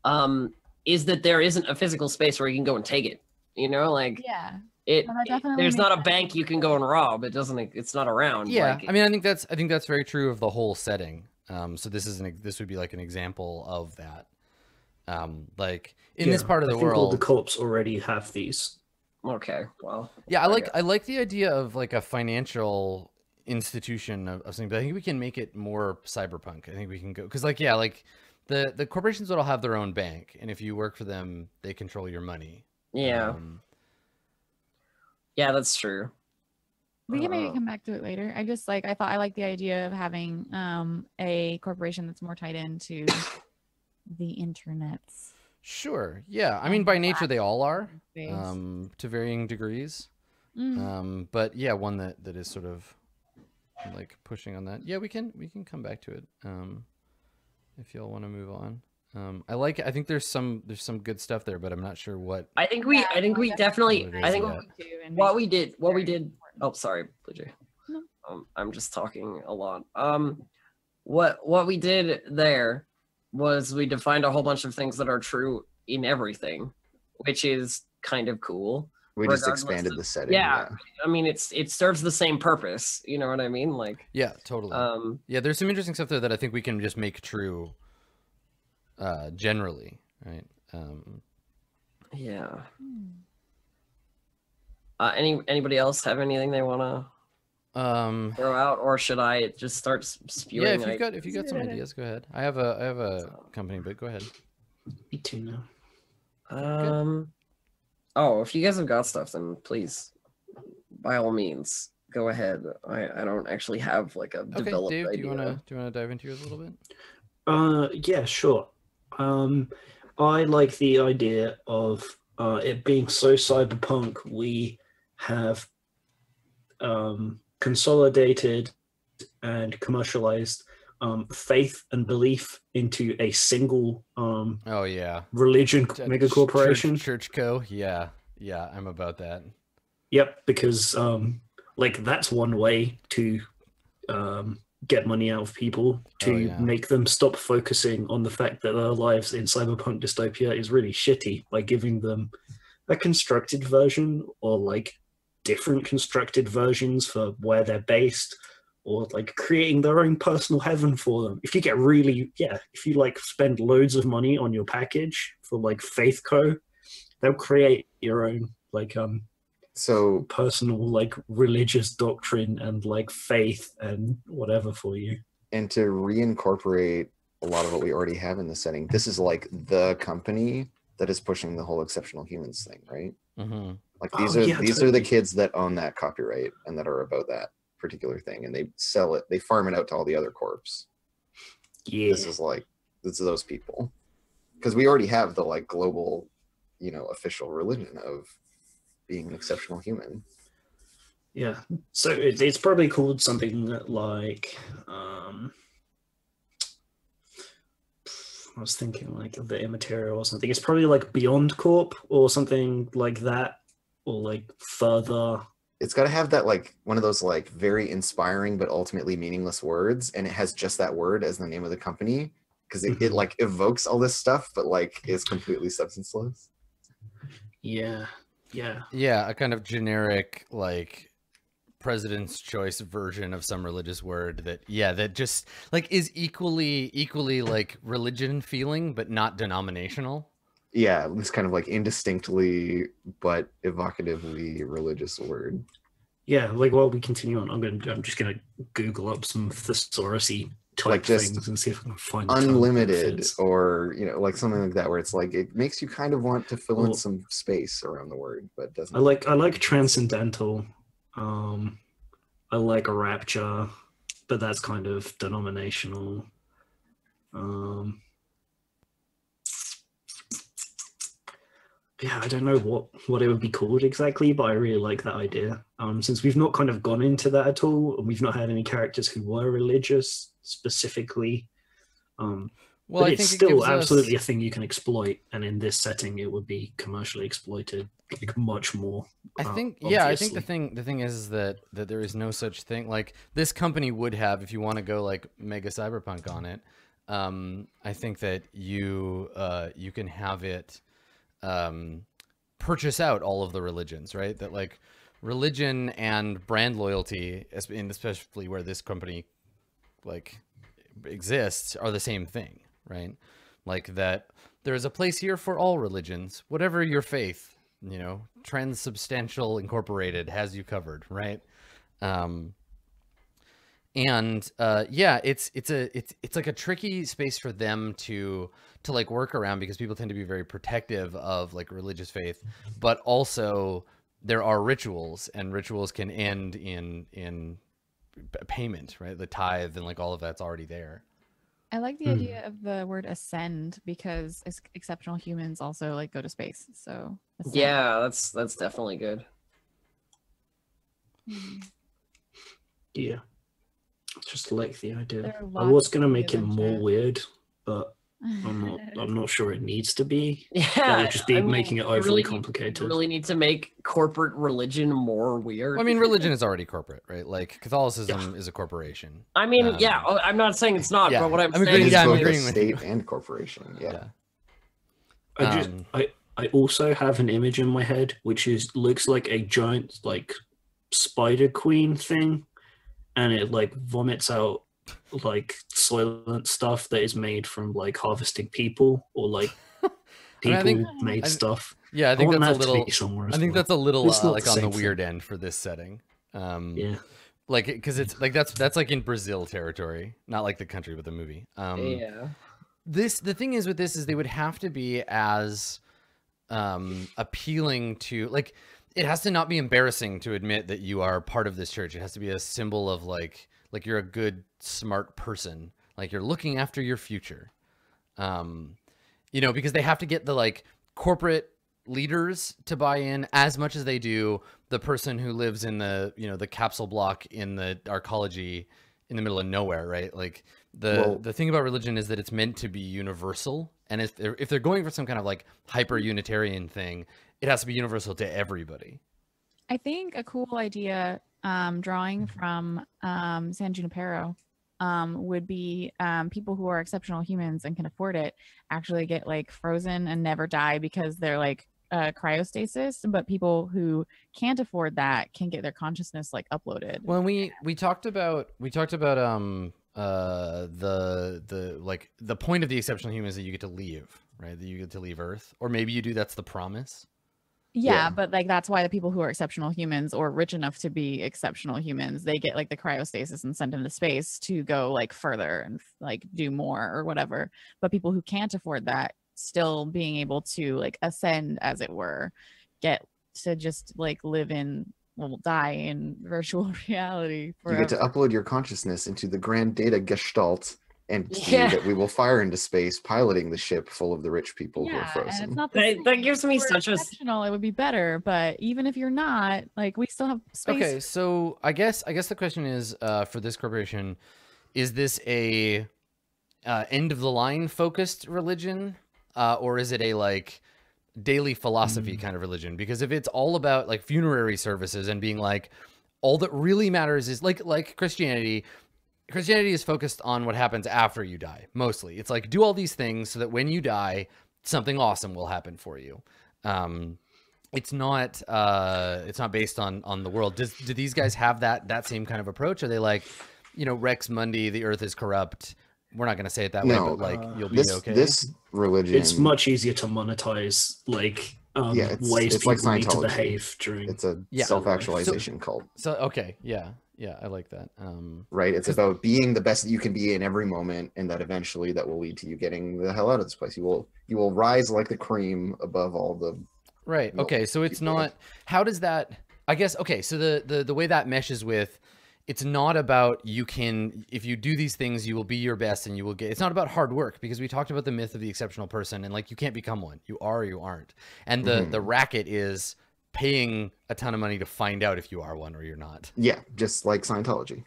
D: um is that there isn't a physical space where you can go and take it you know like
C: yeah.
D: it,
C: No,
D: it- there's
C: makes
D: not a
C: sense.
D: bank you can go and rob it doesn't it's not around
A: yeah
D: like,
A: i mean i think that's i think that's very true of the whole setting um so this is an this would be like an example of that um like in this part of the
E: I think all
A: world
E: the co-ops already have these.
D: okay well
A: Yeah, I
D: I
A: like
D: guess.
A: I like the idea of like a financial institution of, of something, but I think we can make it more cyberpunk. I think we can go because like yeah, like the the corporations will have their own bank, and if you work for them, they control your money.
D: Yeah
A: Um,
D: yeah that's true
C: We can maybe
D: Uh,
C: come back to it later. I just like I thought I like the idea of having um a corporation that's more tied into the internets.
A: sure. Yeah. I mean, by nature, they all are, um, to varying degrees.
C: Mm.
A: Um, but yeah, one that that is sort of like pushing on that. Yeah, we can we can come back to it. Um, if y'all want to move on. Um, I like. I think there's some there's some good stuff there, but I'm not sure what.
D: i think we
C: Yeah,
D: i think we
C: definitely.
D: definitely i think
A: yet.
C: To
D: what we did what we did oh sorry Blue Jay.
C: No.
D: um, i'm just talking a lot um what what we did there was we defined a whole bunch of things that are true in everything which is kind of cool
B: we just expanded
D: of-
B: the setting
D: yeah. i mean it's it serves the same purpose you know what i mean like
A: Yeah, totally.
D: um
A: Yeah, there's some interesting stuff there that I think we can just make true uh generally, right? Um
D: yeah uh any anybody else have anything they want to
A: um
D: throw out or should i just start spewing
A: yeah, if you've got if you got some ideas, go ahead. I have a I have a company, but go ahead.
E: Me too now.
D: Um. Oh, if you guys have got stuff, then please, by all means, go ahead. I I don't actually have like a
A: Okay,
D: developed
A: Dave, do you wanna do you wanna dive into yours a little bit?
E: Uh, yeah, sure. Um, I like the idea of uh, it being so cyberpunk. We have um, consolidated and commercialized um, faith and belief into a single um,
A: Oh yeah.
E: religion
A: Ch-
E: mega corporation.
A: Church, church co. Yeah. Yeah, I'm about that.
E: Yep, because um, like that's one way to um, get money out of people to
A: Oh, yeah.
E: make them stop focusing on the fact that their lives in cyberpunk dystopia is really shitty by giving them a constructed version or like different constructed versions for where they're based or like creating their own personal heaven for them. If you get really yeah, if you like spend loads of money on your package for like Faith Co, they'll create your own like um
B: so
E: personal like religious doctrine and like faith and whatever for you.
B: and to reincorporate a lot of what we already have in the setting this is like the company that is pushing the whole exceptional humans thing, right?
A: hmm
B: Like
E: Oh,
B: these are
E: yeah,
B: these are the kids that own that copyright and that are about that particular thing, and they sell it, they farm it out to all the other corps.
E: Yeah.
B: This is like this is those people, because we already have the like global, you know, official religion of being an exceptional human.
E: Yeah. So it, it's probably called something like um I was thinking like the immaterial or something. It's probably like Beyond Corp or something like that. Or like further.
B: It's got to have that like one of those like very inspiring but ultimately meaningless words, and it has just that word as the name of the company because it, it
E: Mhm.
B: like evokes all this stuff, but like is completely substanceless.
E: Yeah. Yeah.
A: Yeah, a kind of generic like president's choice version of some religious word that yeah that just like is equally equally like religion feeling but not denominational
B: Yeah, this kind of like indistinctly but evocatively religious word.
E: Yeah, like while we continue on, I'm going. to I'm just going to Google up some thesaurusy type
B: Like just
E: things and see if I can find the term that
B: unlimited or you know like something like that where it's like it makes you kind of want to fill in some space around the word but doesn't
E: I like I like transcendental. Um, I like a rapture, but that's kind of denominational. Um, yeah, I don't know what what it would be called exactly, but I really like that idea. Um, since we've not kind of gone into that at all, and we've not had any characters who were religious specifically. Um,
A: well
E: but
A: i
E: it's
A: think it
E: still
A: us-
E: absolutely a thing you can exploit, and in this setting, it would be commercially exploited like much more.
A: I
E: uh,
A: think yeah, I think the thing the thing is that that there is no such thing like this company would have if you want to go like mega cyberpunk on it. Um, I think that you uh, you can have it um, purchase out all of the religions, right? That like religion and brand loyalty, especially where this company like exists, are the same thing, right? Like that there is a place here for all religions, whatever your faith. You know, Transubstantial Incorporated has you covered, right? Um, and uh, yeah, it's it's a it's it's like a tricky space for them to to like work around because people tend to be very protective of like religious faith, but also there are rituals and rituals can end in in payment, right? The tithe and like all of that's already there.
C: I like the
E: Hmm.
C: idea of the word ascend because ex- exceptional humans also like go to space. So ascend.
D: Yeah, that's that's definitely good.
E: Yeah. Just like the idea. I was gonna make it more weird, but I'm not I'm not sure it needs to be.
D: Yeah,
E: That would just be
D: I mean,
E: making it overly
D: really need-
E: complicated.
D: You really need to make corporate religion more weird.
A: Well, I mean, religion is already corporate, right? Like Catholicism is a corporation.
D: I mean,
A: um,
D: yeah, oh, I'm not saying it's not,
A: yeah,
D: but what I'm,
A: I'm
D: saying
A: agreeing-
B: It
D: is
B: is
A: yeah, I'm agreeing with you.
B: state and corporation. Yeah.
A: Yeah.
E: I just
A: Um,
E: I I also have an image in my head which is looks like a giant like spider queen thing, and it like vomits out like soylent stuff that is made from like harvesting people or like
A: I
E: people
A: mean, I think-
E: made
A: I-
E: stuff.
A: Yeah, I think
E: want
A: that's a
E: that to
A: little.
E: somewhere.
A: I
E: as
A: think
E: well.
A: that's a little uh, like
E: the
A: on the
E: same thing.
A: weird end for this setting. Um,
E: yeah.
A: like because it's like that's that's like in Brazil territory, not like the country, but the movie. Um,
D: yeah.
A: this the thing is with this is they would have to be as um appealing to like it has to not be embarrassing to admit that you are part of this church it has to be a symbol of like like you're a good smart person. Like you're looking after your future. Um you know because they have to get the like corporate leaders to buy in as much as they do. The person who lives in the you know the capsule block in the arcology in the middle of nowhere right? Like the
B: Well-
A: the thing about religion is that it's meant to be universal. And if they're if they're going for some kind of like hyper unitarian thing it has to be universal to everybody.
C: I think a cool idea, um, drawing from um, San Junipero, um, would be um, people who are exceptional humans and can afford it actually get like frozen and never die because they're like uh, cryostasis. But people who can't afford that can get their consciousness like uploaded.
A: when we we talked about we talked about um uh the the like the point of the exceptional human is that you get to leave right that you get to leave earth or maybe you do that's the promise
C: yeah,
B: Yeah.
C: but like that's why the people who are exceptional humans or rich enough to be exceptional humans, they get like the cryostasis and sent into space to go like further and like do more or whatever. But people who can't afford that still being able to like ascend as it were get to just like live in well die in virtual reality
B: You get to upload your consciousness into the grand data gestalt and
D: Yeah.
B: that we will fire into space, piloting the ship full of the rich people who are
C: yeah, and
B: frozen.
C: it's not
D: That- that gives me such a
C: exceptional, it would be better but even if you're not like we still have space
A: Okay, so I guess I guess the question is uh, for this corporation, is this a uh, end of the line focused religion, uh, or is it a like daily philosophy kind of religion? Because if it's all about like funerary services and being like, all that really matters is like like Christianity. Christianity is focused on what happens after you die. Mostly, it's like do all these things so that when you die, something awesome will happen for you. Um, it's not uh it's not based on on the world does do these guys have that that same kind of approach are they like you know rex mundi the earth is corrupt we're not going to say it that way
B: No,
A: but like
E: uh,
A: you'll be
B: This
A: okay
B: this religion
E: It's much easier to monetize like um,
B: Yeah, it's-
E: ways
B: it's like
E: people need to behave during.
B: it's a
A: Yeah.
B: self-actualization cult,
A: so okay yeah yeah i like that um
B: right? it's about being the best that you can be in every moment, and that eventually that will lead to you getting the hell out of this place. You will you will rise like the cream above all the
A: right okay so it's not how does that i guess okay so the the the way that meshes with it's not about you can if you do these things you will be your best and you will get it's not about hard work because we talked about the myth of the exceptional person and like you can't become one you are or you aren't and the
B: Mhm.
A: the racket is paying a ton of money to find out if you are one or you're not
B: yeah, just like Scientology.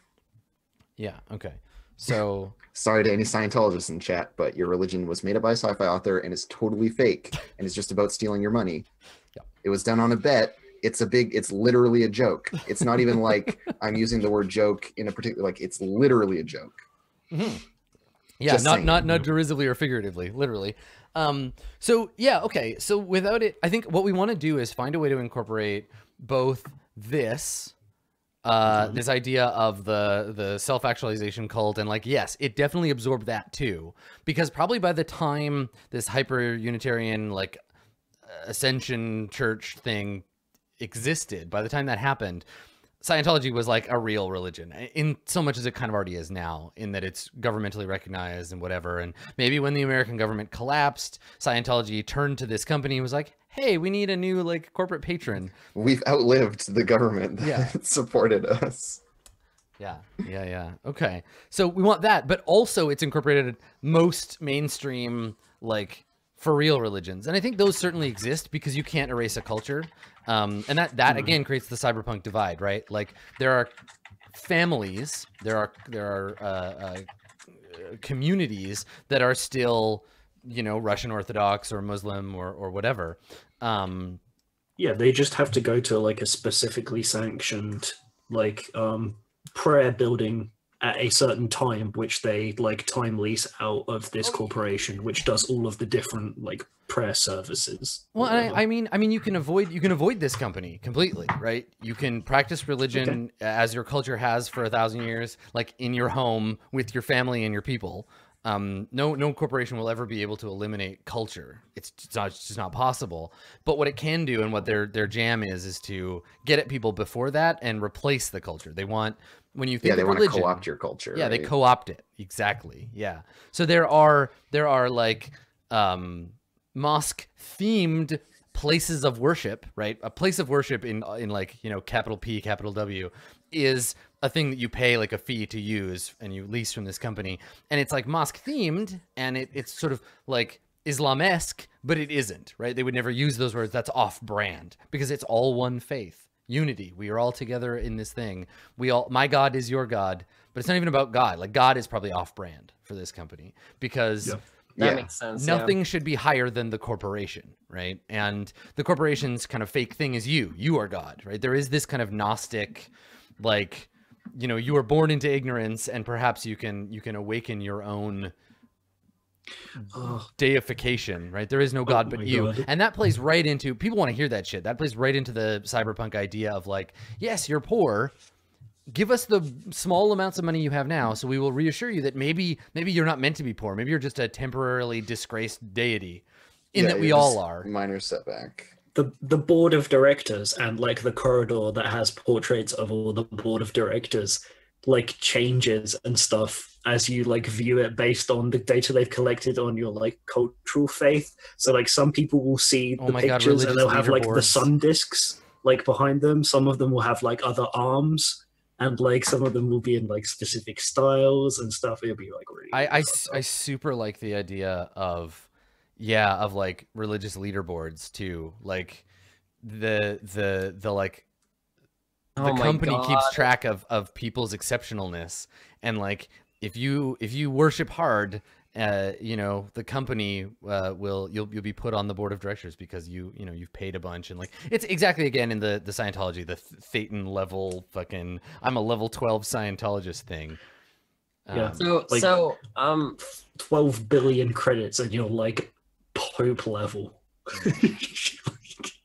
A: yeah okay so
B: Sorry to any Scientologists in chat, but your religion was made up by a sci-fi author and is totally fake and it's just about stealing your money.
A: Yeah.
B: It was done on a bet. It's a big. It's literally a joke. It's not even like I'm using the word joke in a particular. Like it's literally a joke.
A: Mhm. Yeah,
B: Just
A: not
B: saying.
A: not not derisively or figuratively, literally. Um, so yeah, okay. So without it, I think what we want to do is find a way to incorporate both this, uh,
B: Mm-hmm.
A: this idea of the the self actualization cult, and like yes, it definitely absorbed that too, because probably by the time this hyper Unitarian like ascension church thing existed, by the time that happened, Scientology was like a real religion in so much as it kind of already is now, in that it's governmentally recognized and whatever. And maybe when the American government collapsed, Scientology turned to this company and was like, hey, we need a new like corporate patron.
B: We've outlived the government that
A: Yeah.
B: supported us.
A: Yeah, yeah, yeah. Okay. So we want that, but also it's incorporated most mainstream like for real religions. And I think those certainly exist because you can't erase a culture. Um, and that that again creates the cyberpunk divide, right? Like there are families, there are there are uh, uh, communities that are still, you know, Russian Orthodox or Muslim or or whatever. Um,
E: Yeah, they just have to go to like a specifically sanctioned like um prayer building at a certain time, which they like time lease out of this corporation, which does all of the different like prayer services.
A: Well. I, I mean, I mean, you can avoid you can avoid this company completely, right? You can practice religion as your culture has for a thousand years, like in your home with your family and your people. Um, no, no corporation will ever be able to eliminate culture. It's just not, it's just not possible. But what it can do, and what their their jam is, is to get at people before that and replace the culture. They want when you think
B: Yeah, they want to co-opt your culture.
A: yeah, they co-opt it. Exactly. Yeah. So there are there are like um mosque themed places of worship, right? A place of worship in in like, you know, capital P, capital W is a thing that you pay like a fee to use and you lease from this company. And it's like mosque themed and it, it's sort of like Islamesque, but it isn't, right? They would never use those words. That's off brand because it's all one faith. Unity. We are all together in this thing. We all my God is your God, but it's not even about God. Like God is probably off brand for this company because
E: Yeah.
D: That
B: Yeah.
D: makes sense. yeah.
A: nothing should be higher than the corporation, right? And the corporation's kind of fake thing is you. You are God, right? There is this kind of gnostic, like, you know, you are born into ignorance, and perhaps you can you can awaken your own Mm-hmm.
E: Ugh.
A: deification, right? There is no oh God but you.
E: God.
A: And that plays right into people want to hear that shit. That plays right into the cyberpunk idea of like, yes, you're poor. Give us the small amounts of money you have now, so we will reassure you that maybe maybe you're not meant to be poor. Maybe you're just a temporarily disgraced deity. In
B: Yeah,
A: that we all are.
B: Minor setback.
E: the the board of directors and like the corridor that has portraits of all the board of directors like changes and stuff as you like view it based on the data they've collected on your like cultural faith. So like some people will see
A: Oh
E: the
A: my God,
E: pictures and they'll have like the sun discs like behind them. Some of them will have like other arms. And like some of them will be in like specific styles and stuff. It'll be like really.
A: I, I,
E: bizarre
A: s-
E: stuff.
A: I super like the idea of, yeah, of like religious leaderboards too. Like the the the like the
D: Oh
A: company keeps track of of people's exceptionalness and like if you if you worship hard uh you know the company uh will you'll you'll be put on the board of directors because you you know you've paid a bunch and like it's exactly again in the the scientology the th- thetan level fucking i'm a level 12 scientologist thing
E: Yeah.
A: Um,
D: So
E: Like-
D: so um
E: 12 billion credits and you're like Pope level.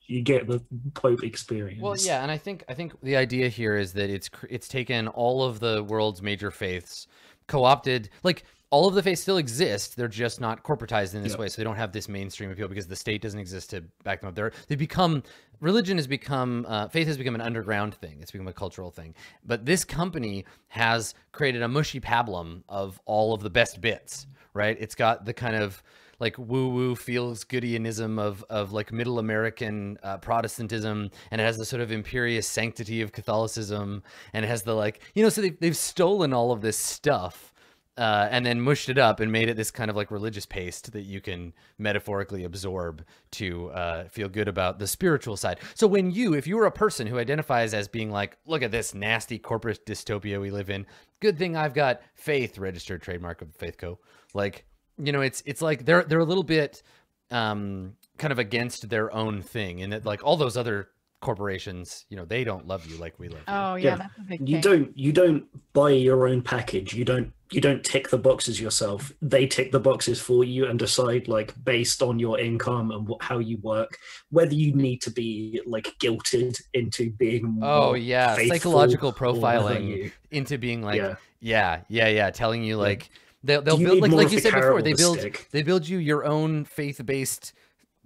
E: you get the Pope experience.
A: Well, yeah, and I think I think the idea here is that it's it's taken all of the world's major faiths, co-opted like all of the faiths still exist. They're just not corporatized in this
E: Yeah.
A: way, so they don't have this mainstream appeal because the state doesn't exist to back them up. They're they become religion has become uh, faith has become an underground thing. It's become a cultural thing. But this company has created a mushy pablum of all of the best bits. Right? It's got the kind of like woo woo feels goodyanism of of like middle American uh, Protestantism, and it has the sort of imperious sanctity of Catholicism, and it has the like you know so they've they've stolen all of this stuff. Uh, and then mushed it up and made it this kind of like religious paste that you can metaphorically absorb to uh, feel good about the spiritual side. So when you, if you were a person who identifies as being like, look at this nasty corporate dystopia we live in, good thing I've got faith registered trademark of Faith Co. Like, you know, it's it's like they're they're a little bit um kind of against their own thing, and that like all those other corporations, you know, they don't love you like we love you.
C: Oh yeah,
E: Yeah.
C: that's a big
E: you
C: thing.
E: don't you don't buy your own package you don't you don't tick the boxes yourself they tick the boxes for you and decide like based on your income and what, how you work whether you need to be like guilted into being
A: Oh
E: more
A: yeah, psychological profiling into being like
E: yeah
A: Yeah, yeah, yeah. Telling you like they'll they'll build like like you said before. They build
E: stick?
A: they build you your own faith based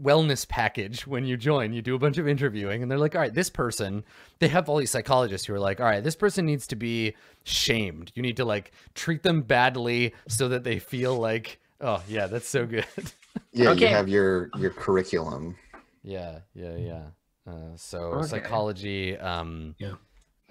A: wellness package when you join. You do a bunch of interviewing, and they're like, all right, this person. They have all these psychologists who are like, all right, this person needs to be shamed. You need to like treat them badly so that they feel like, oh yeah, that's so good.
B: Yeah,
D: Okay.
B: you have your your curriculum.
A: yeah, yeah, yeah. Uh, so
D: Okay.
A: psychology. Um,
E: Yeah.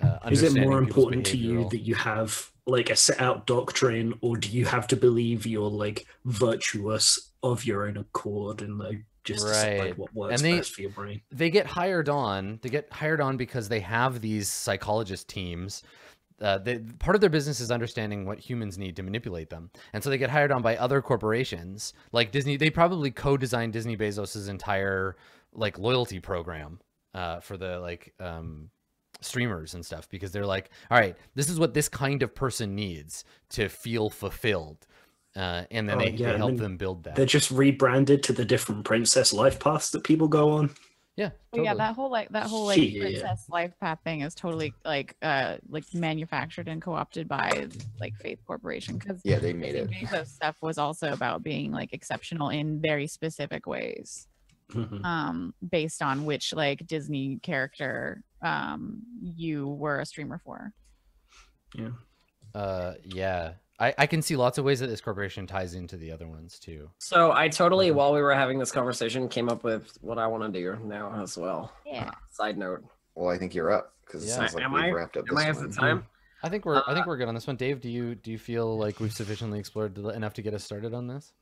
A: Uh,
E: is it more
A: understanding people's
E: important to you that you have like a set out doctrine or do you have to believe you're like virtuous of your own accord and like just
A: Right.
E: what works
A: And they-
E: best for your brain
A: they get hired on they get hired on because they have these psychologist teams uh, they, part of their business is understanding what humans need to manipulate them and so they get hired on by other corporations like disney they probably co-designed disney bezos's entire like loyalty program uh, for the like um, streamers and stuff because they're like all right this is what this kind of person needs to feel fulfilled uh, and then
E: Oh,
A: they,
E: yeah,
A: they help
E: then
A: them build that.
E: they're just rebranded to the different princess life paths that people go on.
A: Yeah
C: Oh, yeah, that whole like that whole like
E: Shit.
C: princess life path thing is totally like uh like manufactured and co-opted by like Faith Corporation because
B: Yeah, they made it.
C: Bezos stuff was also about being like exceptional in very specific ways,
E: Mhm.
C: um, based on which like Disney character um you were a streamer for.
E: yeah
A: Uh, yeah, I, I can see lots of ways that this corporation ties into the other ones too.
D: So I totally, while we were having this conversation, came up with what I want to do now as well.
C: Yeah.
D: Side note.
B: Well, I think you're up because it
A: Yeah.
B: sounds like
D: Am
B: we've
D: I?
B: wrapped up
D: Am
B: this
D: I at the
B: one.
D: time?
A: I think we're I
D: Uh,
A: think we're good on this one. Dave, do you do you feel like we've sufficiently explored enough to get us started on this?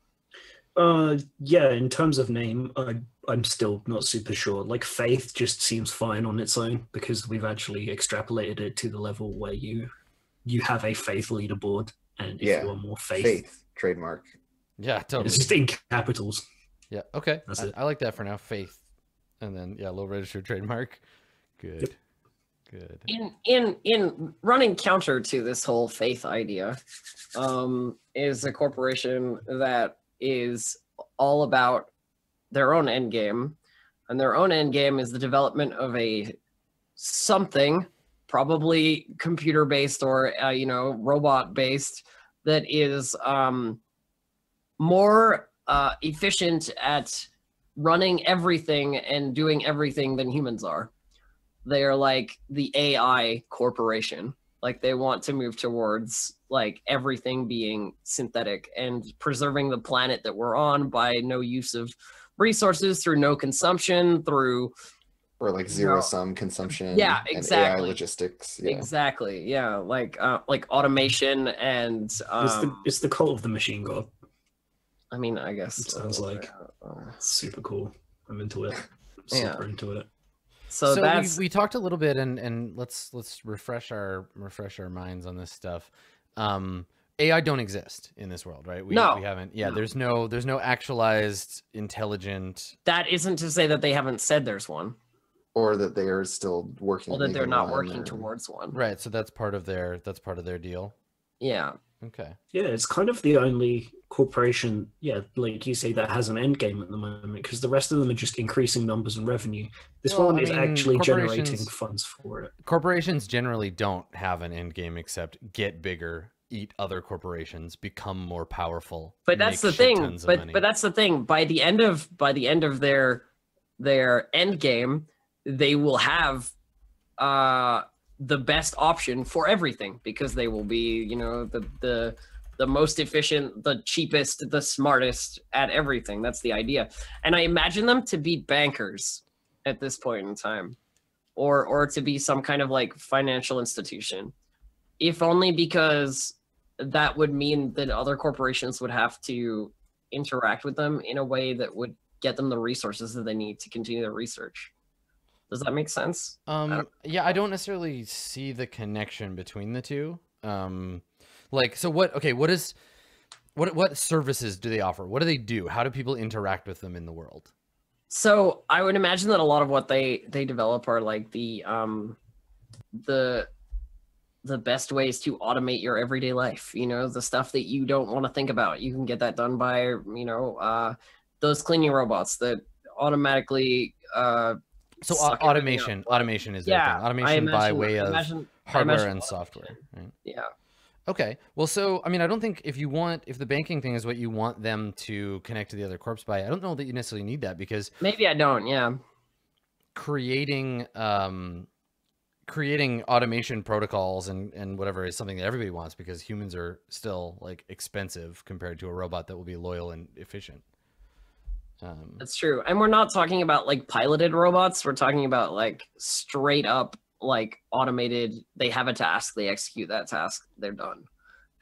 E: Uh, yeah. In terms of name, I I'm still not super sure. Like Faith just seems fine on its own because we've actually extrapolated it to the level where you you have a Faith leaderboard, and if
B: Yeah,
E: you are more Faith,
B: Faith trademark.
A: Yeah, totally.
E: it's just in capitals.
A: Yeah, okay.
E: That's
A: I,
E: it.
A: I like that for now. Faith, and then yeah, low registered trademark. Good, good.
D: in in in running counter to this whole faith idea um is a corporation that is all about their own end game and their own end game is the development of a something probably computer based or uh, you know robot based that is um more uh efficient at running everything and doing everything than humans are they are like the AI corporation. Like they want to move towards like everything being synthetic and preserving the planet that we're on by no use of resources through no consumption through
B: or like zero sum consumption.
D: Yeah,
B: and
D: exactly.
B: AI logistics. Yeah.
D: exactly yeah like uh like automation and um
E: it's the it's the cult of the machine god.
D: i mean i guess
E: It sounds
D: uh,
E: like-
D: uh,
E: Super cool. I'm into it.
D: Yeah.
E: Super into it.
D: so,
A: so
D: that's
A: we, we talked a little bit and and let's let's refresh our refresh our minds on this stuff um ai don't exist in this world right we,
D: No.
A: we haven't yeah
D: No.
A: there's no there's no actualized intelligent
D: that isn't to say that they haven't said there's one
B: Or that they are still working.
D: or that they're not working
B: or-
D: towards one
A: right so that's part of their that's part of their deal
D: yeah
A: okay
E: Yeah, it's kind of the only corporation, yeah, like you say, that has an end game at the moment because the rest of them are just increasing numbers and revenue. This
A: Well,
E: one
A: I
E: is
A: mean,
E: actually generating funds for it.
A: corporations generally don't have an end game except get bigger eat other corporations become more powerful
D: but that's the thing but
A: money.
D: but that's the thing. By the end of by the end of their their end game they will have uh the best option for everything because they will be you know the the the most efficient the cheapest the smartest at everything. That's the idea. And i imagine them to be bankers at this point in time or or to be some kind of like financial institution. If only because that would mean that other corporations would have to interact with them in a way that would get them the resources that they need to continue their research. Does that make sense?
A: Um, yeah, I don't necessarily see the connection between the two. Um, like, so what? Okay, what is what? What services do they offer? What do they do? How do people interact with them in the world?
D: So I would imagine that a lot of what they they develop are like the um the the best ways to automate your everyday life. You know, the stuff that you don't want to think about. You can get that done by you know uh, those cleaning robots that automatically uh,
A: So
D: suck
A: au-
D: everything
A: automation,
D: up.
A: automation is
D: yeah,
A: automation by way of
D: imagine-
A: hardware and software. Right?
D: Yeah.
A: Okay. Well, so I mean, I don't think if you want, if the banking thing is what you want them to connect to the other corpse by, I don't know that you necessarily need that because
D: Maybe I don't. Yeah.
A: creating um creating automation protocols and and whatever is something that everybody wants because humans are still like expensive compared to a robot that will be loyal and efficient um
D: That's true. And we're not talking about like piloted robots. We're talking about like straight up like automated. They have a task, they execute that task, they're done.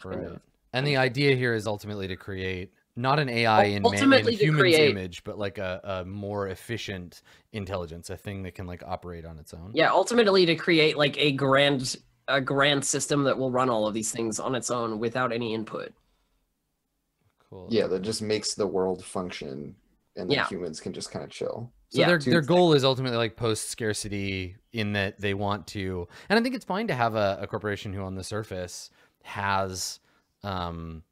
A: right and the idea here is ultimately to create not an ai in, man, in human's
D: create-
A: image but like a, a more efficient intelligence a thing that can like operate on its own
D: Yeah, ultimately to create like a grand a grand system that will run all of these things on its own without any input.
A: cool
B: Yeah, that just makes the world function, and then
D: Yeah.
B: humans can just kind of chill.
A: So
D: Yeah.
A: their
B: Two
A: their
B: things.
A: goal is ultimately like post scarcity in that they want to, and I think it's fine to have a, a corporation who on the surface has um,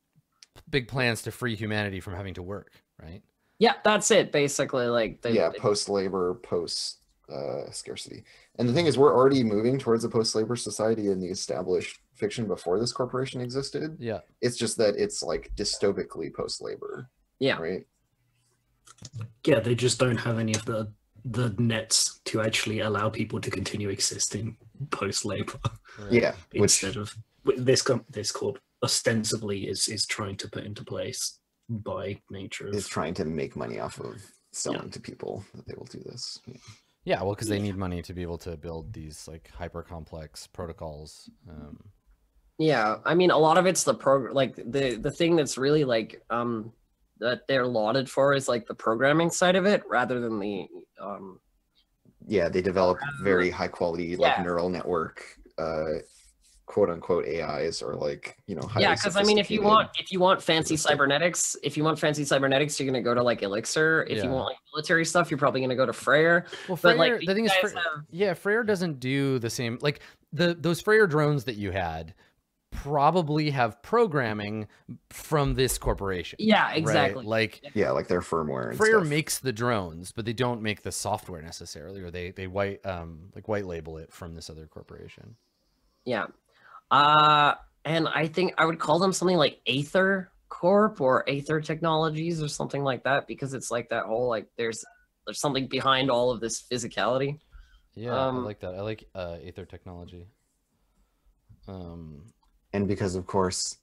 A: big plans to free humanity from having to work, right?
D: Yeah, that's it basically. Like they,
B: yeah, post labor, post uh, scarcity. And the thing is, we're already moving towards a post labor society in the established fiction before this corporation existed.
A: Yeah.
B: It's just that it's like dystopically post labor,
D: yeah.
B: right?
E: Yeah, they just don't have any of the the nets to actually allow people to continue existing post labor
A: right.
B: Yeah, which
E: instead of this com- this corp ostensibly is is trying to put into place by nature of
B: is trying to make money off of selling to people that they will do this. Yeah.
A: Yeah, well, because they need money to be able to build these like hyper complex protocols. Um,
D: Yeah, I mean, a lot of it's the program. Like the the thing that's really like um that they're lauded for is like the programming side of it, rather than the um.
B: yeah they develop very high quality like
D: Yeah.
B: neural network uh quote unquote ais or like you know
D: Yeah, because I mean, if you want if you want fancy
B: Realistic.
D: cybernetics, if you want fancy cybernetics, you're gonna go to like Elixir. If
A: Yeah.
D: you want like military stuff, you're probably gonna go to Freyr.
A: well,
D: But like
A: the thing is, Freyr,
D: have-
A: yeah, Freyr doesn't do the same. Like the those Freyr drones that you had probably have programming from this corporation.
D: Yeah,
A: right?
D: exactly.
A: Like
B: yeah like their firmware and
A: Freyr
B: stuff.
A: makes the drones, but they don't make the software necessarily, or they they white um like white label it from this other corporation.
D: Yeah. Uh and I think I would call them something like Aether Corp or Aether Technologies or something like that because it's like that whole like there's there's something behind all of this physicality.
A: Yeah, I
D: Um,
A: like that. I like uh, Aether technology. Um,
B: and because of course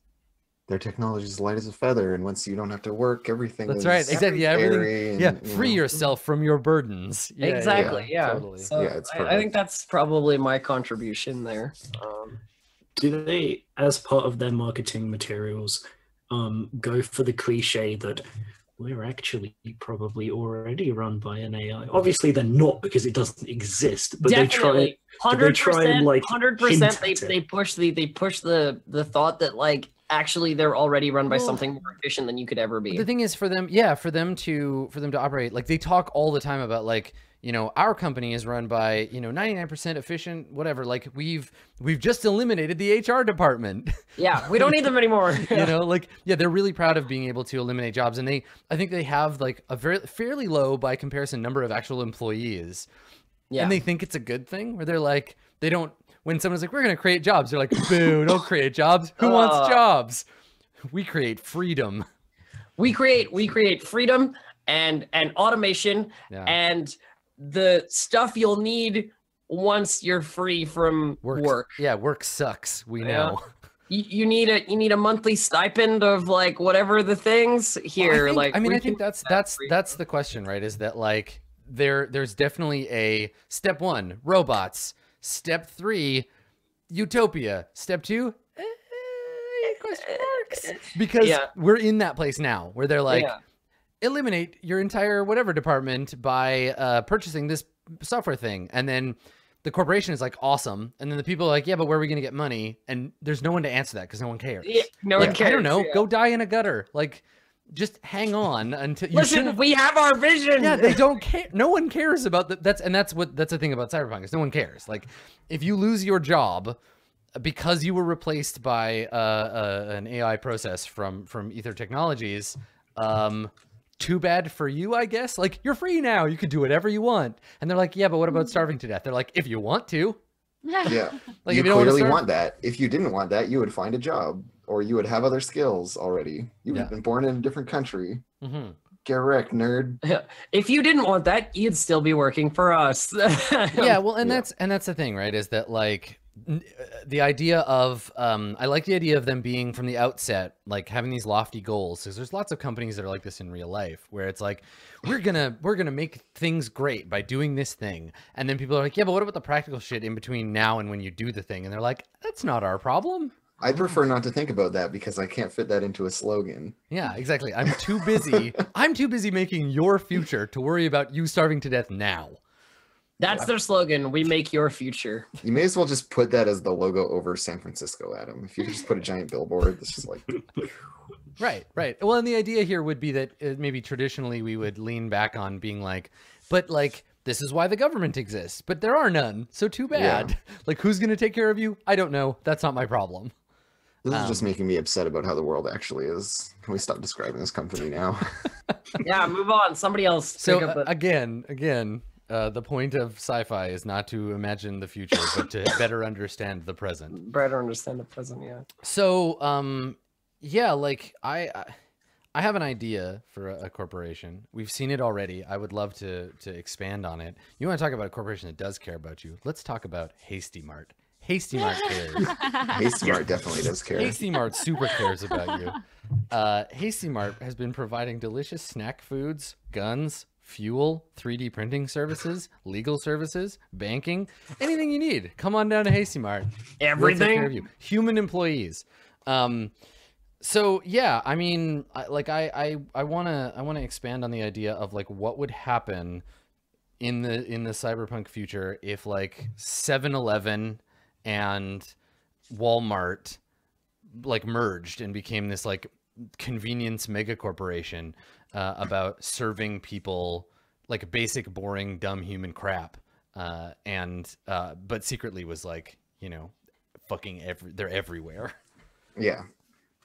B: their technology is light as a feather, and once you don't have to work, everything.
A: That's
B: is
A: right, exactly, yeah, everything-
B: and,
A: yeah,
B: you
A: free
B: know,
A: yourself from your burdens. Yeah, yeah,
D: exactly. Yeah.
A: totally.
D: So
B: Yeah, it's
D: I, I think that's probably my contribution there. Um,
E: Do they, as part of their marketing materials, um, go for the cliche that we're actually probably already run by an AI? Obviously, they're not because it doesn't exist. But they try.
D: Hundred percent.
E: like,
D: hundred percent. They
E: it?
D: they push the they push the the thought that like actually they're already run by
A: Well,
D: something more efficient than you could ever be.
A: the thing is for them yeah for them to for them to operate like they talk all the time about like you know our company is run by you know 99% efficient whatever. Like we've we've just eliminated the hr department.
D: Yeah, we don't need them anymore.
A: you know like yeah they're really proud of being able to eliminate jobs and they i think they have like a very fairly low by comparison number of actual employees.
D: Yeah.
A: and they think it's a good thing where they're like they don't when someone's like we're going to create jobs they're like boo don't create jobs. Who wants
D: Uh.
A: jobs? We create freedom.
D: We create we create freedom and and automation
A: yeah.
D: and the stuff you'll need once you're free from
A: work,
D: work.
A: yeah work sucks we
D: Yeah.
A: know
D: You, you need a you need a monthly stipend of like whatever the things
A: Well,
D: here.
A: I think,
D: like
A: I mean, I think that's that's
D: free.
A: that's the question, right? Is that like there there's definitely a step one, robots. Step three, utopia. Step two, eh, question marks. Because
D: Yeah.
A: we're in that place now where they're like,
D: yeah.
A: Eliminate your entire whatever department by uh, purchasing this software thing, and then the corporation is like awesome, and then the people are like, yeah, but where are we gonna get money? And there's no one to answer that because no one cares.
D: Yeah, no
A: like,
D: one cares.
A: I don't know.
D: yeah.
A: Go die in a gutter. Like, just hang on until you
D: Listen,
A: should've-
D: we have our vision.
A: Yeah, they don't care. No one cares about that. That's and that's what that's the thing about cyberpunk is no one cares. Like, if you lose your job because you were replaced by uh, uh, an AI process from from Ether Technologies, um, too bad for you, I guess. Like, you're free now. You can do whatever you want. And they're like, yeah, but what about starving to death? They're like, if you want to.
B: Yeah.
A: Like,
B: you
A: if you don't want to
B: clearly
A: starve,
B: want that. If you didn't want that, you would find a job or you would have other skills already. You would
A: Yeah.
B: have been born in a different country.
A: Mhm.
B: Get wrecked, nerd.
D: If you didn't want that, you'd still be working for us.
A: yeah well and
B: Yeah.
A: that's and that's the thing right is that like n- the idea of um i like the idea of them being from the outset like having these lofty goals because there's lots of companies that are like this in real life where it's like we're gonna we're gonna make things great by doing this thing. And then people are like yeah but what about the practical shit in between now and when you do the thing? And they're like that's not our problem.
B: I'd prefer not to think about that because I can't fit that into a slogan.
A: yeah exactly. I'm too busy i'm too busy making your future to worry about you starving to death now
D: That's their slogan. We make your future.
B: You may as well just put that as the logo over San Francisco, Adam. If you just put a giant billboard, this is like
A: Right, right. Well, and the idea here would be that uh, maybe traditionally we would lean back on being like, but like, this is why the government exists, but there are none. So too bad.
B: Yeah.
A: bad. Like, who's going to take care of you? I don't know. That's not my problem.
B: this is just
A: Um,
B: making me upset about how the world actually is. Can we stop describing this company now?
D: Yeah, move on. Somebody else.
A: So
D: pick up
A: uh, again, again, uh, the point of sci-fi is not to imagine the future, but to better understand the present.
D: better understand the present. Yeah.
A: So, um, yeah, like I, I, I have an idea for a, a corporation. We've seen it already. I would love to to expand on it. You want to talk about a corporation that does care about you? Let's talk about Hasty Mart. Hasty Mart cares.
B: Hasty Mart definitely does care.
A: Hasty Mart super cares about you. Uh, Hasty Mart has been providing delicious snack foods, guns, fuel, 3D printing services, legal services, banking, anything you need. Come on down to Hasty Mart. We'll take care of
D: Everything.
A: you. Human employees. Um, so yeah, I mean, I, like I, I, I wanna, I wanna expand on the idea of like what would happen in the in the cyberpunk future if like 7-Eleven and Walmart like merged and became this like convenience mega corporation uh, about serving people like basic boring dumb human crap uh, and uh, but secretly was like you know fucking every they're everywhere
B: Yeah.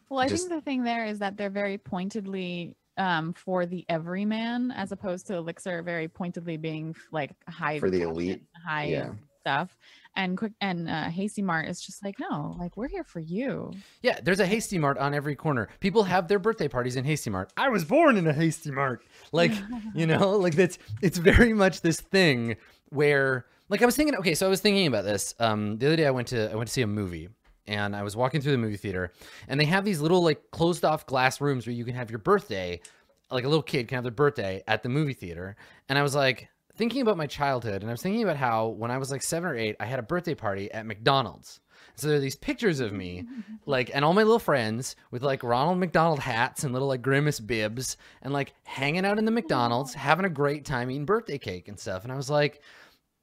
C: Well, I
B: Just-
C: think the thing there is that they're very pointedly um, for the everyman, as opposed to Elixir very pointedly being like high
B: For the elite,
C: high
B: Yeah.
C: Stuff. And quick and uh, Hasty Mart is just like, no, like we're here for you.
A: yeah there's a hasty mart on every corner people have their birthday parties in hasty mart i was born in a hasty mart like you know like that's it's very much this thing where like i was thinking okay so i was thinking about this um the other day i went to i went to see a movie and I was walking through the movie theater, and they have these little like closed off glass rooms where you can have your birthday, like a little kid can have their birthday at the movie theater. And I was like thinking about my childhood, and I was thinking about how when I was like seven or eight, I had a birthday party at McDonald's. So there are these pictures of me, like, and all my little friends with like Ronald McDonald hats and little like grimace bibs, and like hanging out in the McDonald's, having a great time eating birthday cake and stuff. And I was like,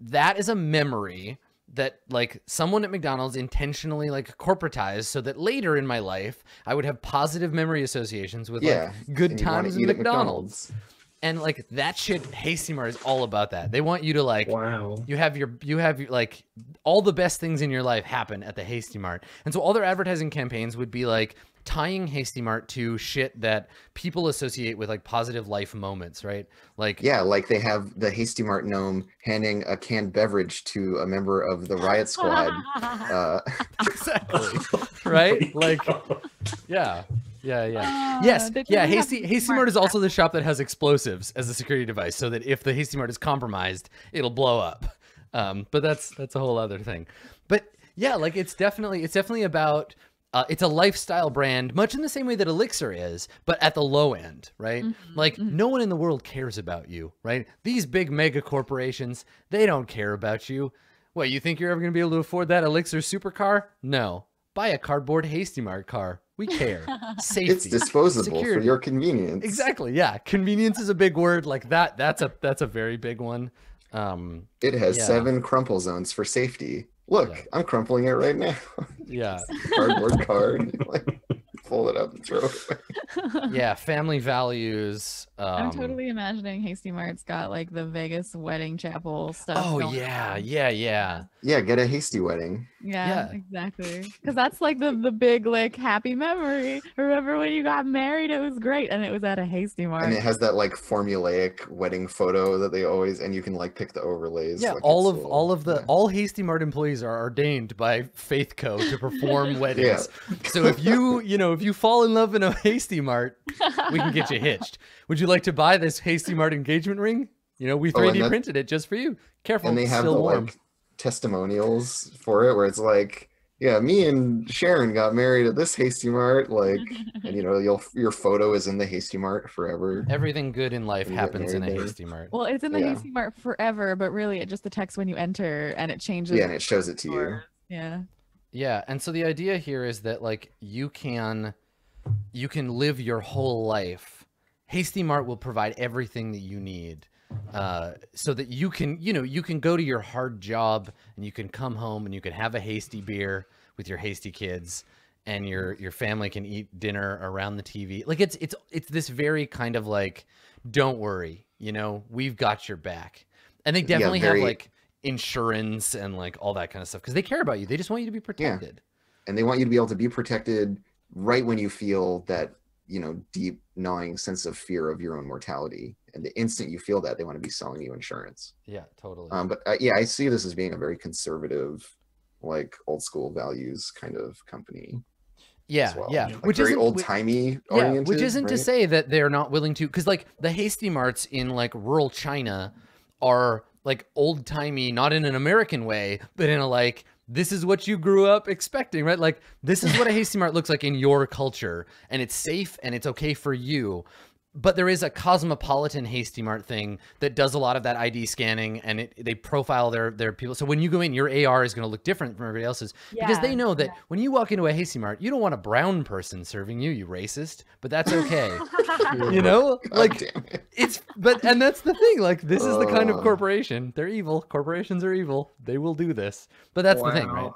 A: that is a memory that like someone at McDonald's intentionally like corporatized so that later in my life I would have positive memory associations with
B: Yeah,
A: like good
B: and
A: times
B: at
A: McDonald's. And like that shit Hasty Mart is all about that. They want you to like
E: Wow.
A: you have your you have your, like all the best things in your life happen at the Hasty Mart. And so all their advertising campaigns would be like tying Hasty Mart to shit that people associate with like positive life moments, right? Like
B: Yeah, like they have the Hasty Mart gnome handing a canned beverage to a member of the riot squad. Uh,
A: exactly. Right? Like yeah. Yeah, yeah.
C: Ah,
A: Yes, yeah. Hasty Hasty Mart is also the shop that has explosives as a security device, so that if the Hasty Mart is compromised, it'll blow up. Um, but that's that's a whole other thing. But yeah, like it's definitely it's definitely about uh, it's a lifestyle brand, much in the same way that Elixir is, but at the low end, right? Like no one in the world cares about you, right? These big mega corporations, they don't care about you. What you think you're ever going to be able to afford that Elixir supercar? No, buy a cardboard Hasty Mart car. We care. Safety.
B: it's disposable for your convenience.
A: Exactly. Yeah. Convenience is a big word. Like that. That's a that's a very big one. Um.
B: It has
A: Yeah.
B: seven crumple zones for safety. Look,
A: Yeah.
B: I'm crumpling it right now.
A: Yeah.
B: Cardboard card. like, fold it up and throw it away.
A: Yeah. Family values. Um,
C: I'm totally imagining Hasty Mart's got like the Vegas wedding chapel stuff.
A: Oh
C: going
A: yeah.
C: on.
A: Yeah. Yeah.
B: Yeah, get a hasty wedding.
C: Yeah,
A: Yeah.
C: exactly. Because that's like the the big like happy memory. Remember when you got married? It was great, and it was at a Hasty Mart.
B: And it has that like formulaic wedding photo that they always and you can like pick the overlays.
A: Yeah.
B: like,
A: all of
B: little-
A: all of the
B: yeah.
A: all Hasty Mart employees are ordained by Faith Co to perform weddings. So if you you know if you fall in love in a Hasty Mart, we can get you hitched. Would you like to buy this Hasty Mart engagement ring? You know, we
B: Oh,
A: 3D
B: that-
A: printed it just for you. Careful,
B: and they have
A: still
B: the
A: warm.
B: like testimonials for it where it's like yeah me and sharon got married at this hasty mart like and you know you'll your photo is in the hasty mart forever
A: Everything good in life
B: You
A: happens in a
B: there.
A: Hasty Mart.
C: well, it's in the
B: Yeah.
C: Hasty Mart forever, but really it just detects when you enter, and it changes.
B: yeah and it shows it to you.
C: Yeah.
A: Yeah, and so the idea here is that like you can you can live your whole life. Hasty Mart will provide everything that you need. Uh, so that you can, you know, you can go to your hard job and you can come home and you can have a hasty beer with your hasty kids and your your family can eat dinner around the TV. Like it's it's it's this very kind of like don't worry, you know, we've got your back. And they definitely
B: very-
A: have like insurance and like all that kind of stuff because they care about you. They just want you to be protected.
B: and they want you to be able to be protected right when you feel that you know deep gnawing sense of fear of your own mortality and the instant you feel that they want to be selling you insurance
A: Yeah, totally.
B: um, but uh, yeah i see this as being a very conservative like old school values kind of company
A: yeah,
B: well
A: yeah.
B: like
A: Which
B: very old timey
A: yeah,
B: oriented
A: which isn't to say that they're not willing to, because like the hasty marts in like rural China are like old timey, not in an American way, but in a like this is what you grew up expecting, right? Like this is what a hasty mart looks like in your culture, and it's safe and it's okay for you. But there is a cosmopolitan hasty mart thing that does a lot of that ID scanning, and it, they profile their their people. So when you go in, your AR is going to look different from everybody else's because they know that
C: yeah.
A: when you walk into a hasty mart, you don't want a brown person serving you, you racist. But that's okay, you know.
B: Oh,
A: like
B: it.
A: it's but and that's the thing. Like this is the kind of
B: oh.
A: corporation. They're evil. Corporations are evil. They will do this. But that's the thing, right?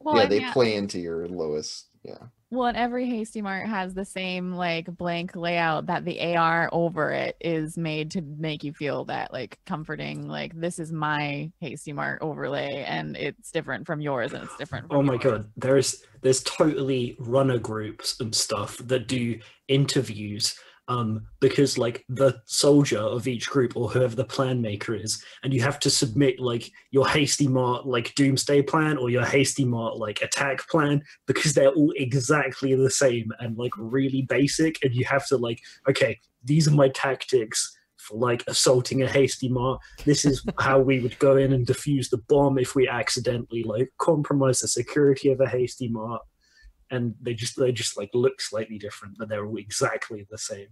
C: Well,
B: yeah
C: and
B: they play into your lowest yeah
C: Well, and every Hasty Mart has the same like blank layout that the AR over it is made to make you feel that like comforting, like this is my Hasty Mart overlay and it's different from yours and it's different from
E: Oh my
C: yours.
E: god, there's there's totally runner groups and stuff that do interviews um because like the soldier of each group or whoever the plan maker is and you have to submit like your hasty mart like doomsday plan or your hasty mart like attack plan because they're all exactly the same and like really basic and you have to like okay these are my tactics for like assaulting a hasty mart. This is how we would go in and defuse the bomb if we accidentally like compromise the security of a hasty mart. And they just they just like look slightly different, but they're all exactly the same.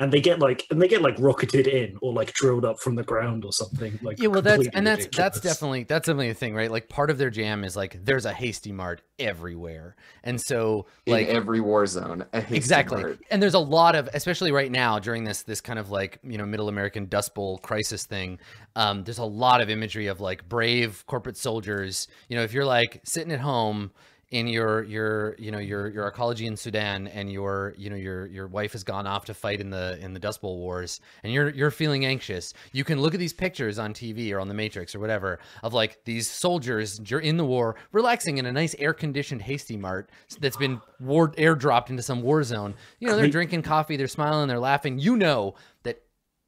E: And they get like and they get like rocketed in or like drilled up from the ground or something. Like
A: Yeah, well, that's and that's that's definitely that's definitely a thing, right? Like part of their jam is like there's a hasty mart everywhere, and so like
B: in every war zone. a Hasty
A: exactly
B: Mart.
A: and there's a lot of especially right now during this this kind of like you know middle american dust bowl crisis thing um, there's a lot of imagery of like brave corporate soldiers you know if you're like sitting at home in your your you know your your arcology in Sudan and your you know your your wife has gone off to fight in the in the Dust Bowl wars and you're you're feeling anxious. You can look at these pictures on TV or on the Matrix or whatever of like these soldiers dur- in the war relaxing in a nice air conditioned hasty mart that's been war airdropped into some war zone. You know they're drinking coffee they're smiling they're laughing. You know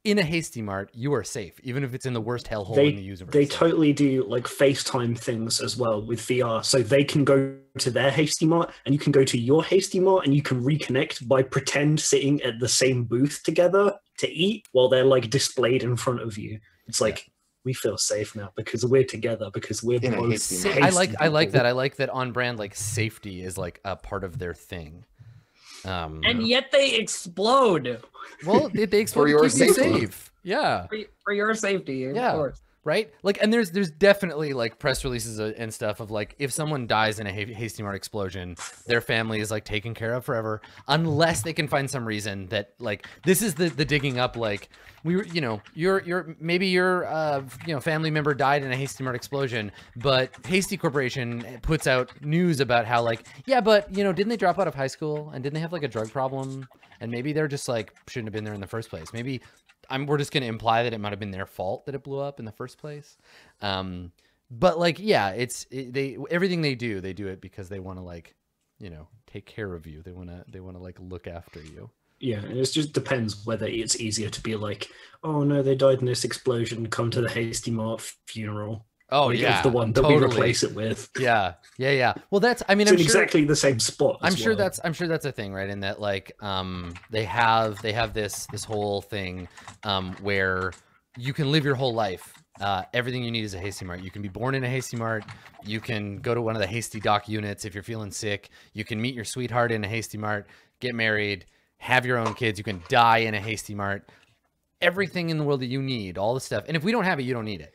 A: in a hasty mart you are safe even if it's in the worst hellhole
E: they
A: in the universe
E: they totally do like FaceTime things as well with VR. So they can go to their Hasty Mart and you can go to your Hasty Mart and you can reconnect by pretend sitting at the same booth together to eat while they're like displayed in front of you. It's like we feel safe now because we're together because we're
B: In
E: both
B: Hasty
A: Sa-
B: Mart.
A: I
E: hasty
A: like I like that. I like that on brand like safety is like a part of their thing. Um
D: And yet they explode
A: well they, they explode to
B: your safety.
A: safe. Yeah.
D: for, for your safety. Of
A: Yeah.
D: course.
A: Right? Like and there's there's definitely like press releases uh, and stuff of like if someone dies in a hasty mart explosion, their family is like taken care of forever unless they can find some reason that like this is the the digging up like we were you know your your maybe your uh you know family member died in a hasty mart explosion but hasty corporation puts out news about how like yeah but you know didn't they drop out of high school and didn't they have like a drug problem and maybe they're just like shouldn't have been there in the first place maybe I'm, we're just going to imply that it might have been their fault that it blew up in the first place um but like yeah it's it, they everything they do they do it because they want to like you know take care of you they want to they want to like look after you
E: Yeah, and it just depends whether it's easier to be like, oh no, they died in this explosion. Come to the Hasty Mart funeral.
A: Oh
E: Like,
A: yeah
E: the one that
A: totally.
E: we replace it with.
A: yeah yeah yeah well that's i mean
E: It's
A: i'm
E: in
A: sure
E: exactly the same spot.
A: I'm sure
E: well.
A: that's I'm sure that's a thing, right? In that like um they have they have this this whole thing um where you can live your whole life. Uh, everything you need is a hasty mart. You can be born in a hasty mart. You can go to one of the hasty doc units if you're feeling sick. You can meet your sweetheart in a hasty mart, get married, have your own kids. You can die in a hasty mart. Everything in the world that you need, all the stuff. And if we don't have it, you don't need it.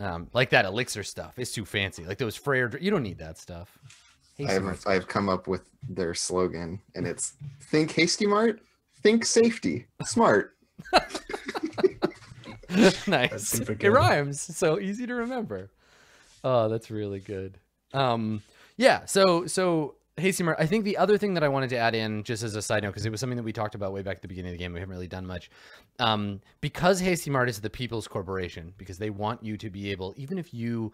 A: Um, like that elixir stuff, it's too fancy. Like those Freyr, you don't need that stuff. Hasty
B: I've
A: Mart's
B: I've come up with their slogan, and it's "Think Hasty Mart, think safety, smart."
A: nice. It rhymes, so easy to remember. Oh, that's really good. Um, yeah. So so Hasty Mart. I think the other thing that I wanted to add in, just as a side note, because it was something that we talked about way back at the beginning of the game, we haven't really done much. Um, because Hasty Mart is the people's corporation, because they want you to be able, even if you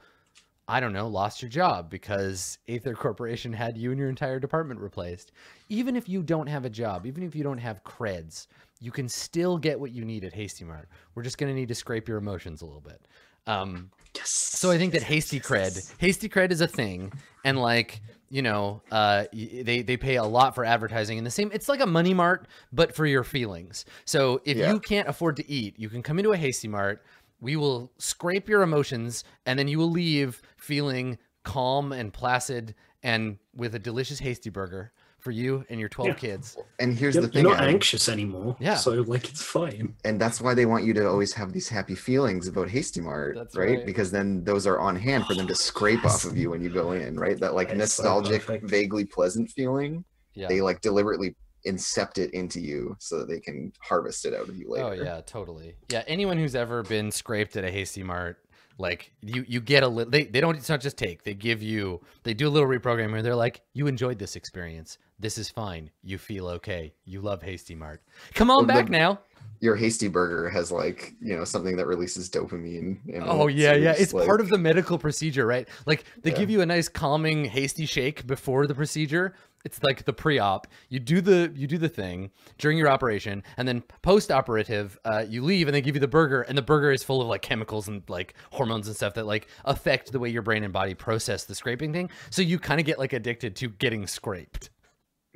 A: I don't know, lost your job because Aether Corporation had you and your entire department replaced. Even if you don't have a job, even if you don't have creds, you can still get what you need at Hasty Mart. We're just going to need to scrape your emotions a little bit. Um,
E: Yes.
A: so I think that hasty cred, hasty cred is a thing, and like you know, uh, they they pay a lot for advertising. And the same, it's like a money mart, but for your feelings. So if
B: Yeah.
A: you can't afford to eat, you can come into a hasty mart. We will scrape your emotions, and then you will leave feeling calm and placid, and with a delicious hasty burger for you and your twelve
E: Yeah.
A: kids.
B: And here's
E: You're,
B: the
E: you're
B: thing,
E: not
B: Adam,
E: anxious anymore.
A: Yeah.
E: So like it's fine.
B: and that's why they want you to always have these happy feelings about Hasty Mart, right?
A: right.
B: Because then those are on hand for them to scrape
E: Yes.
B: off of you when you go in, right? That like
E: It's
B: nostalgic,
E: perfect.
B: vaguely pleasant feeling.
A: Yeah.
B: They like deliberately incept it into you so that they can harvest it out of you oh, later.
A: Oh yeah, totally. Yeah, anyone who's ever been scraped at a hasty mart, like you you get a little. They they don't. It's not just take. They give you. They do a little reprogramming. They're like, you enjoyed this experience. This is fine. You feel okay. You love Hasty Mart. Come on
B: Well,
A: back
B: the-
A: now.
B: Your Hasty Burger has like you know something that releases dopamine. in
A: Oh yeah,
B: so
A: yeah. It's
B: like-
A: part of the medical procedure, right? Like they
B: Yeah.
A: give you a nice calming hasty shake before the procedure. It's like the pre-op. You do the you do the thing during your operation, and then post-operative, uh, you leave, and they give you the burger, and the burger is full of like chemicals and like hormones and stuff that like affect the way your brain and body process the scraping thing. So you kind of get like addicted to getting scraped.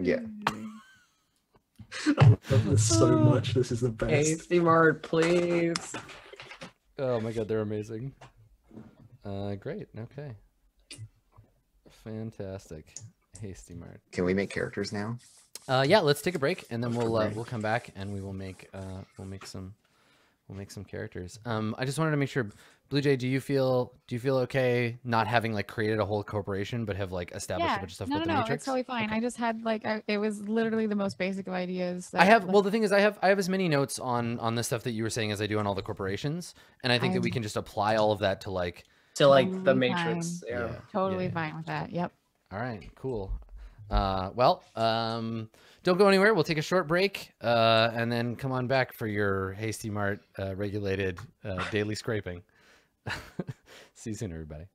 B: Yeah.
E: I love this so much. This is the best.
D: Hasty Mart, please.
A: Oh my god, they're amazing. Uh, great. Okay. Fantastic. Hasty Mart.
B: Can we make characters now?
A: Uh, yeah, let's take a break and then we'll uh, we'll come back and we will make uh, we'll make some we'll make some characters. Um, I just wanted to make sure, Blue Jay, do you feel do you feel okay not having like created a whole corporation but have like established a bunch of stuff
C: no,
A: with
C: no,
A: the
C: no,
A: Matrix?
C: it's totally fine. I just had like I, it was literally the most basic of ideas.
A: I have
C: like,
A: well the thing is I have I have as many notes on on the stuff that you were saying as I do on all the corporations and I think that we can just apply all of that to like
D: To like the Matrix.
C: fine.
D: Yeah.
C: totally
A: yeah.
C: fine with that. Yep.
A: All right, cool. Uh, well, um, don't go anywhere. We'll take a short break uh, and then come on back for your Hasty Mart uh, regulated uh, daily scraping. See you soon, everybody.